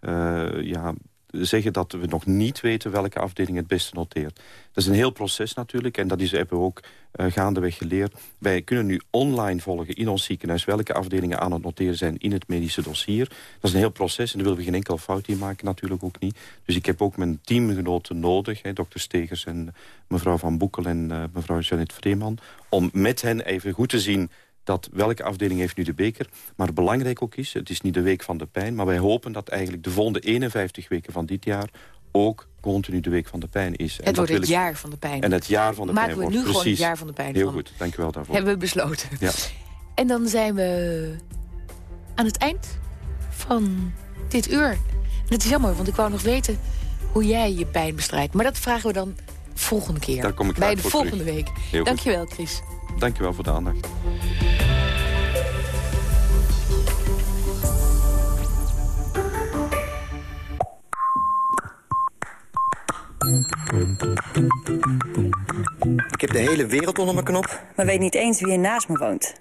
uh, ja, zeggen dat we nog niet weten welke afdeling het beste noteert. Dat is een heel proces natuurlijk en dat is, hebben we ook uh, gaandeweg geleerd. Wij kunnen nu online volgen in ons ziekenhuis... welke afdelingen aan het noteren zijn in het medische dossier. Dat is een heel proces en daar willen we geen enkel fout in maken natuurlijk ook niet. Dus ik heb ook mijn teamgenoten nodig, hè, dokter Stegers en mevrouw Van Boekel... en mevrouw Janet Vreeman, om met hen even goed te zien dat welke afdeling heeft nu de beker. Maar belangrijk ook is, het is niet de week van de pijn... maar wij hopen dat eigenlijk de volgende 51 weken van dit jaar... ook continu de week van de pijn is. Het wordt het jaar van de pijn. En het jaar van de Maken pijn we wordt. nu Precies. gewoon het jaar van de pijn Heel van. goed, dank u wel daarvoor. Hebben we besloten. Ja. En dan zijn we aan het eind van dit uur. En het is jammer, want ik wou nog weten hoe jij je pijn bestrijdt. Maar dat vragen we dan volgende keer. Daar kom ik Bij de volgende terug. week. Heel. Dankjewel, Chris. Dank u wel voor de aandacht. Ik heb de hele wereld onder mijn knop. maar weet niet eens wie er naast me woont.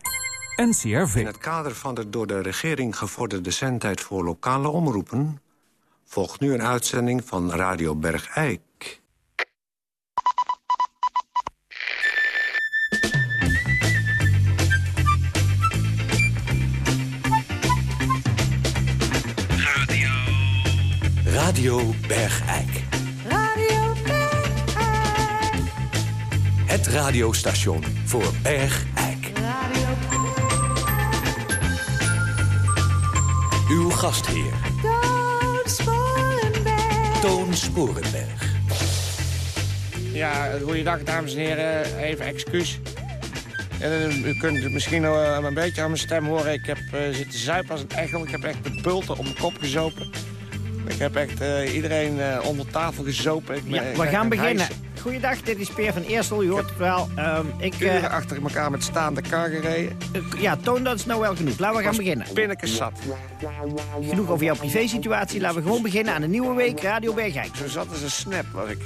NCRV. In het kader van de door de regering gevorderde zendtijd voor lokale omroepen... volgt nu een uitzending van Radio Bergijk. Radio Bergijk. Radio Het radiostation voor Bergijk. Uw gastheer, Toon Sporenberg. Ja, goeiedag dames en heren. Even excuus. En, eh, u kunt het misschien eh, een beetje aan mijn stem horen. Ik heb eh, zitten zuipen als een echel. Ik heb echt de bulten op mijn kop gezopen. Ik heb echt eh, iedereen eh, onder tafel gezopen. Ik Ja, we gaan beginnen. Goeiedag, dit is Peer van Eersel. U hoort het wel. Ehm, ik, Uren achter elkaar met staande kar gereden. ja, Toon, dat is nou wel genoeg. Laten we gaan beginnen. Pinnekes zat. Genoeg over jouw privésituatie. Laten we gewoon beginnen aan een nieuwe week Radio Bergijk. Zo zat als een snap was ik.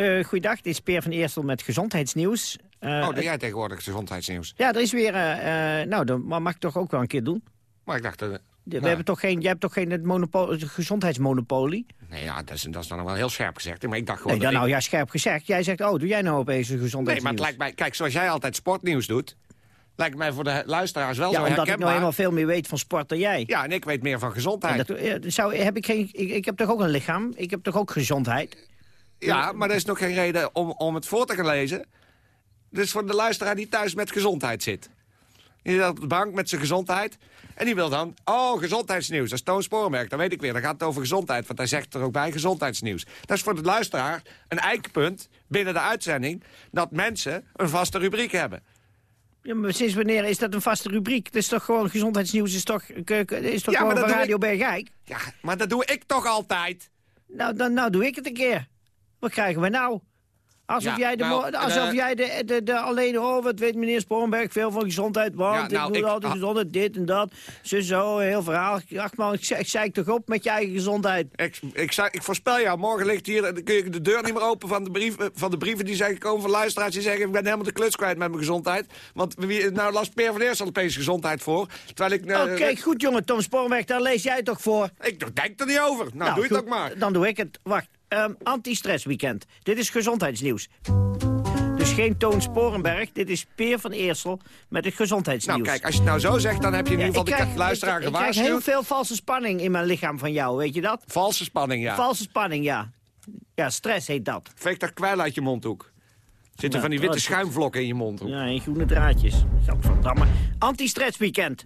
Eh goeiedag, dit is Peer van Eersel met gezondheidsnieuws. Eh, Oh, doe jij tegenwoordig gezondheidsnieuws? Ja, er is weer... eh, nou, dat mag ik toch ook wel een keer doen. Maar ik dacht... eh, We nou, hebben toch geen, jij hebt toch geen het monopo- het gezondheidsmonopolie? Nee, ja, dat is, dat is dan nog wel heel scherp gezegd. Maar ik dacht gewoon... Nee, dan dat nou ja, scherp gezegd. Jij zegt, oh, doe jij nou opeens een Nee, gezondheidsnieuws? maar het lijkt mij... Kijk, zoals jij altijd sportnieuws doet... lijkt mij voor de luisteraars wel Ja, zo omdat ik nou herkenbaar. helemaal veel meer weet van sport dan jij. Ja, en ik weet meer van En gezondheid. dat, zou, heb ik, geen, ik, ik heb toch ook een lichaam? Ik heb toch ook gezondheid? Ja, maar er is nog geen reden om, om het voor te gaan lezen. Dus voor de luisteraar die thuis met gezondheid zit. Die zit op de bank met zijn gezondheid. En die wil dan, oh, gezondheidsnieuws. Dat is Toon Sporenberg, dan weet ik weer. Dan gaat het over gezondheid, want hij zegt er ook bij gezondheidsnieuws. Dat is voor de luisteraar een eikpunt binnen de uitzending... dat mensen een vaste rubriek hebben. Ja, maar sinds wanneer is dat een vaste rubriek? Het is toch gewoon gezondheidsnieuws, is toch, k- k- is toch Ja, maar gewoon dat van Radio Bergijk? Ja, maar dat doe ik toch altijd? Nou, dan, nou doe ik het een keer. Wat krijgen we nou? Alsof Ja, jij, de, nou, alsof eh, jij de, de, de alleen, oh, wat weet meneer Sporenberg veel van gezondheid, want Ja, nou, ik moet ik- altijd ah. gezondheid, dit en dat. Zo, zo, heel verhaal. Ach man, ik, ik zeik toch op met je eigen gezondheid. Ik, ik, zei- ik voorspel jou, morgen ligt hier, dan kun je de deur niet meer open van de, brieven, van de brieven die zijn gekomen van luisteraars die zeggen, ik ben helemaal de kluts kwijt met mijn gezondheid. Want wie, nou las Peer van Eerstel opeens gezondheid voor. Terwijl ik... eh, Oké, goed jongen, Tom Sporenberg, daar lees jij toch voor? Ik denk er niet over. Nou, doe je goed, het ook maar. Dan doe ik het. Wacht, Ehm anti-stress weekend. Dit is gezondheidsnieuws. Dus geen Toon Sporenberg, dit is Peer van Eersel met het gezondheidsnieuws. Nou kijk, als je het nou zo zegt, dan heb je in ieder geval ik de luisteraar ik, ik krijg gewaarschuwd. heel veel valse spanning in mijn lichaam van jou, weet je dat? Valse spanning, ja. Valse spanning, ja. Ja, stress heet dat. Veeg dat kwijl uit je mondhoek. Zitten Ja, van die witte schuimvlokken in je mondhoek. Ja, en groene draadjes. Gadverdamme. Anti-stress weekend.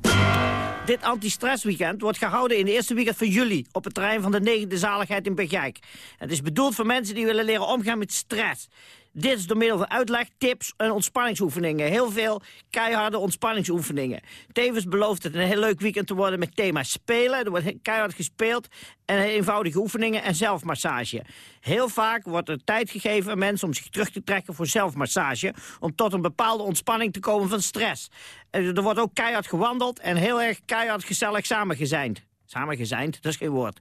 Dit anti-stress weekend wordt gehouden in de eerste weekend van juli... op het terrein van de negende zaligheid in Bergijk. Het is bedoeld voor mensen die willen leren omgaan met stress. Dit is door middel van uitleg, tips en ontspanningsoefeningen. Heel veel keiharde ontspanningsoefeningen. Tevens belooft het een heel leuk weekend te worden met thema spelen. Er wordt keihard gespeeld en eenvoudige oefeningen en zelfmassage. Heel vaak wordt er tijd gegeven aan mensen om zich terug te trekken voor zelfmassage... om tot een bepaalde ontspanning te komen van stress. En Er wordt ook keihard gewandeld en heel erg keihard gezellig samengezijnd. Samengezijnd, dat is geen woord.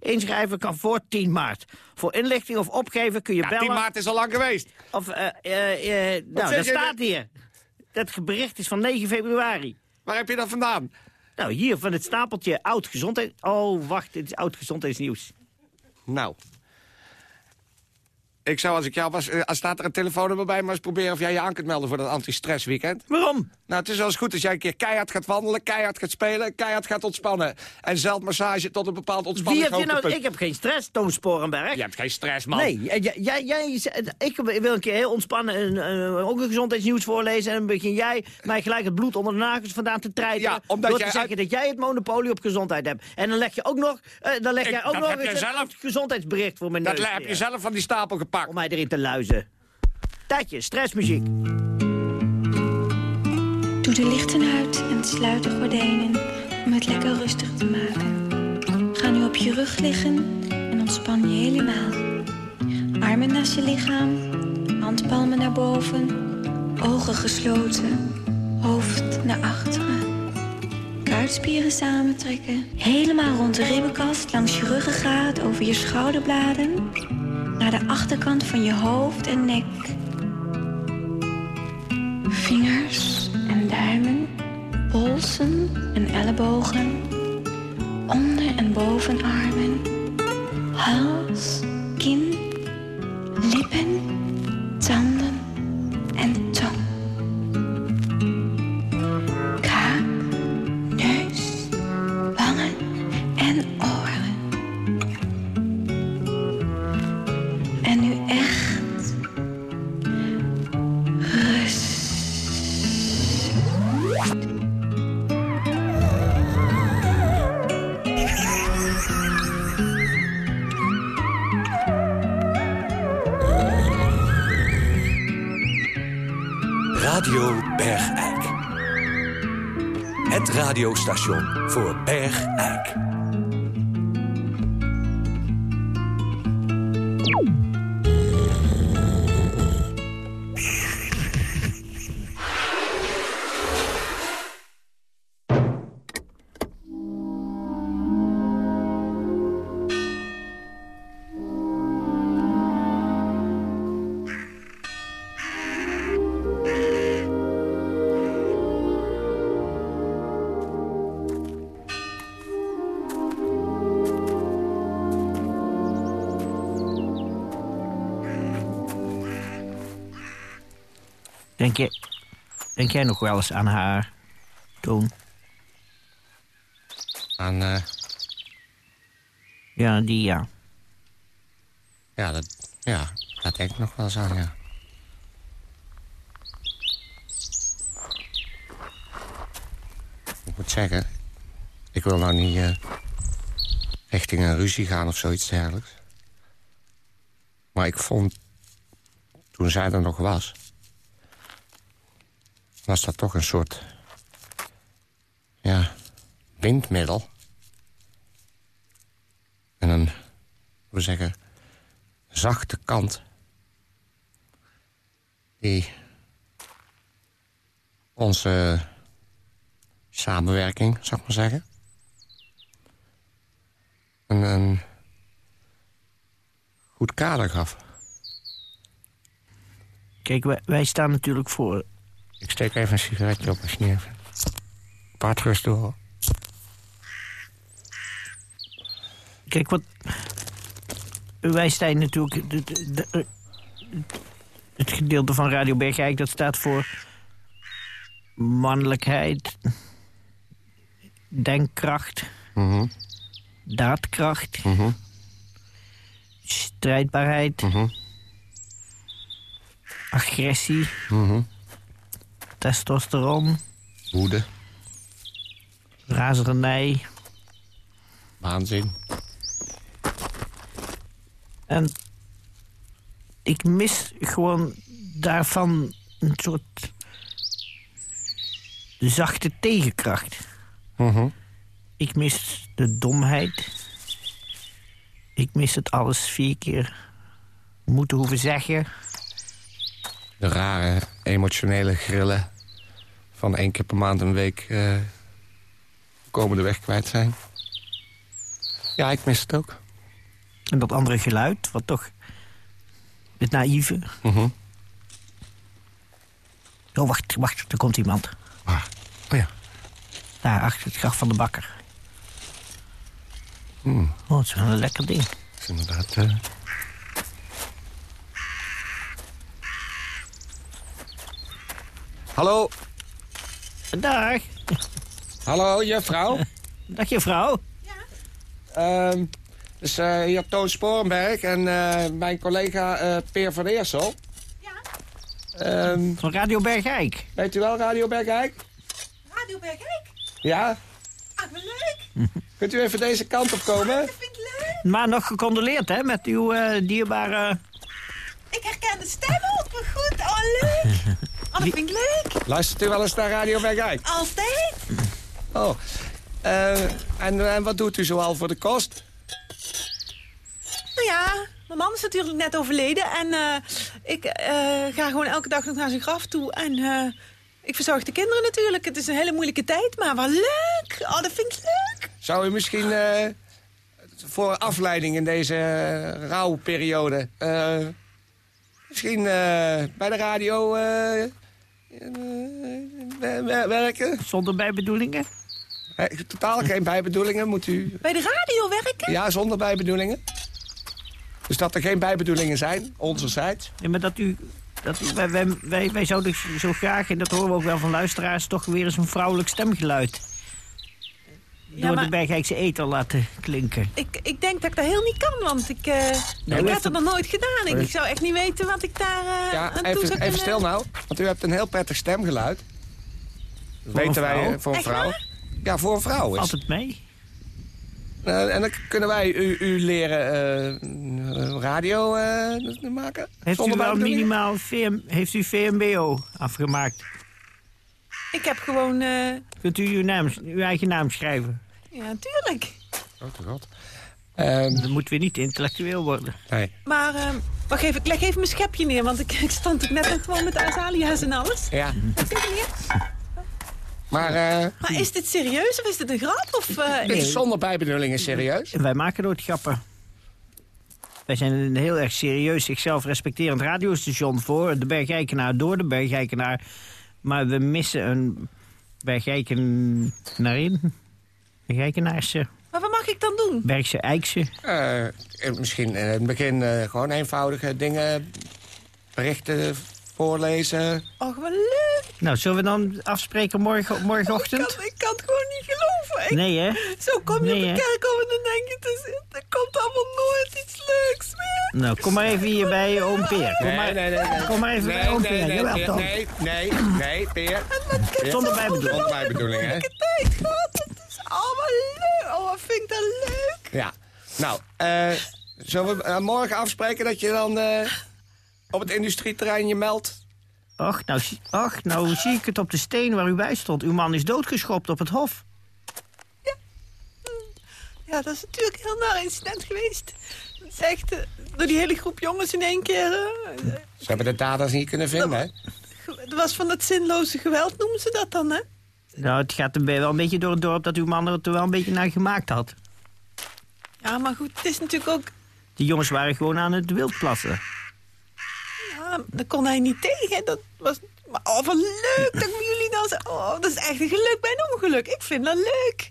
Inschrijven kan voor 10 maart. Voor inlichting of opgeven kun je Ja, bellen... 10 maart is al lang geweest. Of, eh, eh, eh, nou, dat staat hier. Dat bericht is van 9 februari. Waar heb je dat vandaan? Nou, hier van het stapeltje oud gezondheid... Oh, wacht, dit is oud gezondheidsnieuws. Nou. Ik zou als ik jou was, eh, als staat er een telefoonnummer bij, maar eens proberen of jij je aan kunt melden voor dat anti-stress weekend. Waarom? Nou, het is wel eens goed als jij een keer keihard gaat wandelen, keihard gaat spelen, keihard gaat ontspannen. En zelfmassage tot een bepaald Wie ontspanning. heeft je nou... Ik heb geen stress, Toon Sporenberg. Je hebt geen stress, man. Nee, eh, jij, jij, ik wil een keer heel ontspannen een, een, ook een gezondheidsnieuws voorlezen... en dan begin jij mij gelijk het bloed onder de nagels vandaan te treiten... Ja, omdat door jij te zeggen uit- dat jij het monopolie op gezondheid hebt. En dan leg je ook nog, eh, dan leg Ik- jij ook dat nog eens zelf- een gezondheidsbericht voor mijn Dat neus. heb je zelf van die stapel gepakt. Om mij erin te luizen. Tijdje, stressmuziek. Doe de lichten uit en sluit de gordijnen om het lekker rustig te maken. Ga nu op je rug liggen en ontspan je helemaal. Armen naast je lichaam, handpalmen naar boven, ogen gesloten, hoofd naar achteren. Kuitspieren samentrekken, helemaal rond de ribbenkast, langs je ruggengraat, over je schouderbladen, naar de achterkant van je hoofd en nek. Vingers en duimen, polsen en ellebogen, onder- en bovenarmen, hals, kin, lippen, tanden radiostation denk jij nog wel eens aan haar, Toon? Aan, eh, Ja, die ja. ja, dat, ja, dat denk ik nog wel eens aan, ja. Ik moet zeggen, ik wil nou niet eh, richting een ruzie gaan of zoiets dergelijks. Maar ik vond, toen zij er nog was... was dat toch een soort... ja, windmiddel. En een, we zeggen, zachte kant... die onze samenwerking, zou ik maar zeggen... een, een goed kader gaf. Kijk, wij staan natuurlijk voor... Ik steek even een sigaretje op niet even... Paard rust door. Kijk, wat... Wij staan natuurlijk... de- de- de- het gedeelte van Radio Bergijk, dat staat voor... mannelijkheid... denkkracht... Mhm, daadkracht... mhm, strijdbaarheid... mhm, agressie... testosteron... Woede, razernij... waanzin. En ik mis gewoon daarvan een soort zachte tegenkracht. Mhm. Ik mis de domheid. Ik mis het alles vier keer moeten hoeven zeggen. De rare, emotionele grillen van één keer per maand een week eh komende weg kwijt zijn. Ja, ik mis het ook. En dat andere geluid, wat toch... Het naïeve. Mhm. Oh, wacht, wacht, er komt iemand. Waar? Oh ja. Daar, achter het graf van de bakker. Hmm. Oh, het is wel een lekker ding. Dat is inderdaad... eh, Hallo, Dag. hallo, juffrouw. Dag, juffrouw. Ehm dus eh, hier Toon Sporenberg en eh, mijn collega eh, Peer van Eersel. Ja. Van Radio Bergijk. Weet u wel Radio Bergijk? Radio Bergijk? Ja? Ah, wat leuk. Kunt u even deze kant op komen? Maar nog gecondoleerd, hè, met uw eh, dierbare... Ik herken de stem ook. Wat goed. Oh, leuk. Oh, dat vind ik leuk. Luistert u wel eens naar Radio Bergijk? Altijd. Oh. Eh, en, en wat doet u zoal voor de kost? Nou ja, mijn man is natuurlijk net overleden. En eh, ik eh, ga gewoon elke dag nog naar zijn graf toe. En ik verzorg de kinderen natuurlijk. Het is een hele moeilijke tijd, maar wat leuk. Oh, dat vind ik leuk. Zou u misschien voor afleiding in deze rouwperiode... misschien bij de radio werken? Zonder bijbedoelingen? Eh, totaal geen bijbedoelingen, moet u... Bij de radio werken? Ja, zonder bijbedoelingen. Dus dat er geen bijbedoelingen zijn, onzerzijds. Ja, maar dat u... Dat u wij, wij, wij zouden zo graag, en dat horen we ook wel van luisteraars... toch weer eens een vrouwelijk stemgeluid... door maar- de Bergijkse eter laten klinken. Ik, ik denk dat ik dat heel niet kan, want ik, eh, ik heeft heb het nog nooit gedaan. Ik, zou echt niet weten wat ik daar eh, Ja, aan toe even, zou even stil nou. Want u hebt een heel prettig stemgeluid. Dat weten wij eh, voor een Echt vrouw. Ja, voor een vrouw is. Het mee? Eh, en dan kunnen wij u, u leren eh, radio eh, maken. Heeft u wel minimaal VM, heeft u VMBO afgemaakt? Ik heb gewoon... eh, Kunt u uw, naam, uw eigen naam schrijven? ja, tuurlijk. Oh, te god. Ehm, Dan moeten we niet intellectueel worden. nee. Maar eh, wacht even, ik leg even mijn schepje neer. Want ik, ik stond ook net nog gewoon met de azalia's en alles. Ja. Neer. Maar eh, Maar is dit serieus of is dit een grap? Of, eh, dit is zonder bijbedoelingen serieus. Wij maken nooit grappen. Wij zijn een heel erg serieus, zichzelf respecterend radiostation voor de Bergijkenaar, door de Bergijkenaar. Maar we missen een Bergijkenaarin. Bergijkenaarse, Maar wat mag ik dan doen? Bergse Eikse. Eh, eh, misschien in het begin eh, gewoon eenvoudige dingen, berichten voorlezen. Oh, wat leuk. Nou, zullen we dan afspreken morgen, morgenochtend? Ik kan, ik kan het gewoon niet geloven. Ik- Nee, hè? Zo kom je Nee, op de kerkhof en dan denk je, het er komt allemaal nooit iets leuks meer. Nou, kom maar even hier bij oom Peer. Kom Nee, maar, nee, nee, nee. Kom maar even nee, bij oom nee, Peer. nee, nee, nee, nee, nee, Peer. Peer. Zonder bijbedoeling. Zonder bijbedoeling, hè? Tijd gehad, het is allemaal leuk. Oh, wat vind ik dat leuk. Ja. Nou, eh zullen we eh, morgen afspreken dat je dan eh, op het industrieterrein je meldt? Ach nou, zie- ach, nou zie ik het op de steen waar u bij stond. Uw man is doodgeschopt op het hof. Ja, dat is natuurlijk een heel naar incident geweest. Het is echt eh, door die hele groep jongens in één keer... eh, Ze hebben de daders niet kunnen vinden, hè? Het was van dat zinloze geweld, noemen ze dat dan, hè? Nou, het gaat er wel een beetje door het dorp dat uw man er wel een beetje naar gemaakt had. Ja, maar goed, het is natuurlijk ook... Die jongens waren gewoon aan het wildplassen. Ja, daar kon hij niet tegen. Dat was... Maar oh, wat leuk dat jullie dan... zo- Oh, dat is echt een geluk bij een ongeluk. Ik vind dat leuk.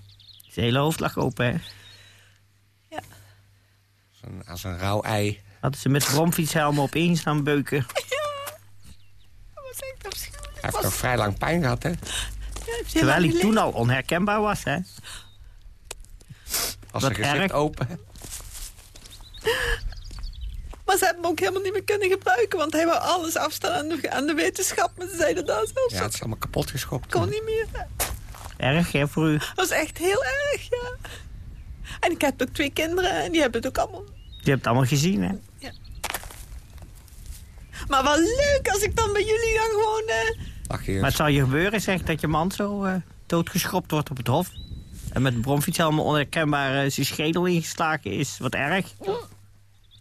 Zijn hele hoofd lag open, hè? Als een, als een rauw ei. Hadden ze met bromfietshelmen op één staan beuken. Dat was echt afschuwelijk. Hij heeft toch vrij lang pijn gehad, hè? Ja, Terwijl hij toen al onherkenbaar was, hè? Als Wat zijn gezicht erg. open. Maar ze hebben hem ook helemaal niet meer kunnen gebruiken. Want hij wou alles afstaan aan de, aan de wetenschap. Maar ze zeiden dat zelfs. Ja, het is allemaal kapot geschopt. kon niet meer. Erg, hè, voor u. Dat was echt heel erg, ja. En ik heb ook twee kinderen en die hebben het ook allemaal... Je hebt het allemaal gezien, hè? Maar wel leuk als ik dan bij jullie dan gewoon... eh, Ach, hier. Maar het zal je gebeuren, zeg, dat je man zo eh, doodgeschopt wordt op het hof. En met een bromfietshelm onherkenbaar eh, zijn schedel ingeslagen is. Wat erg.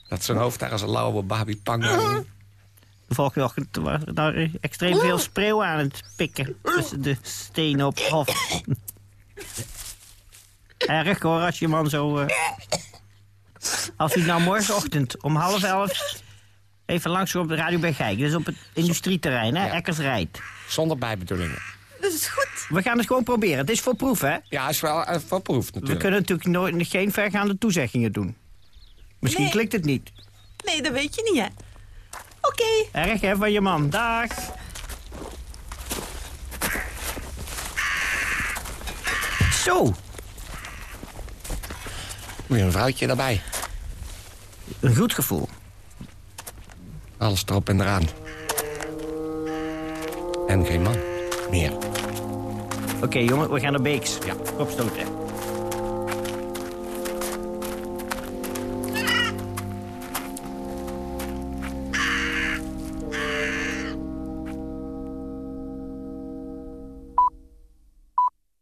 Dat zijn hoofd daar als een lauwe baby pang. De volgende ochtend waren er daar extreem veel spreeuw aan het pikken. Tussen de stenen op het hof. Erg hoor, als je man zo... eh, Als u nou morgenochtend om half elf even langs op de Radio Bergijk. Dus op het industrieterrein, hè? Eckers rijdt. Zonder bijbedoelingen. Dat is goed. We gaan het gewoon proberen. Het is voor proef, hè? Ja, is wel uh, voor proef natuurlijk. We kunnen natuurlijk nooit, geen vergaande toezeggingen doen. Misschien Nee. klikt het niet. Nee, dat weet je niet, hè. Oké. Erg, hè, van je man. Dag. Zo, Weer een vrouwtje erbij. een goed gevoel. Alles erop en eraan. En geen man meer. Oké, jongen, we gaan naar Beeks. Ja. Opstoten.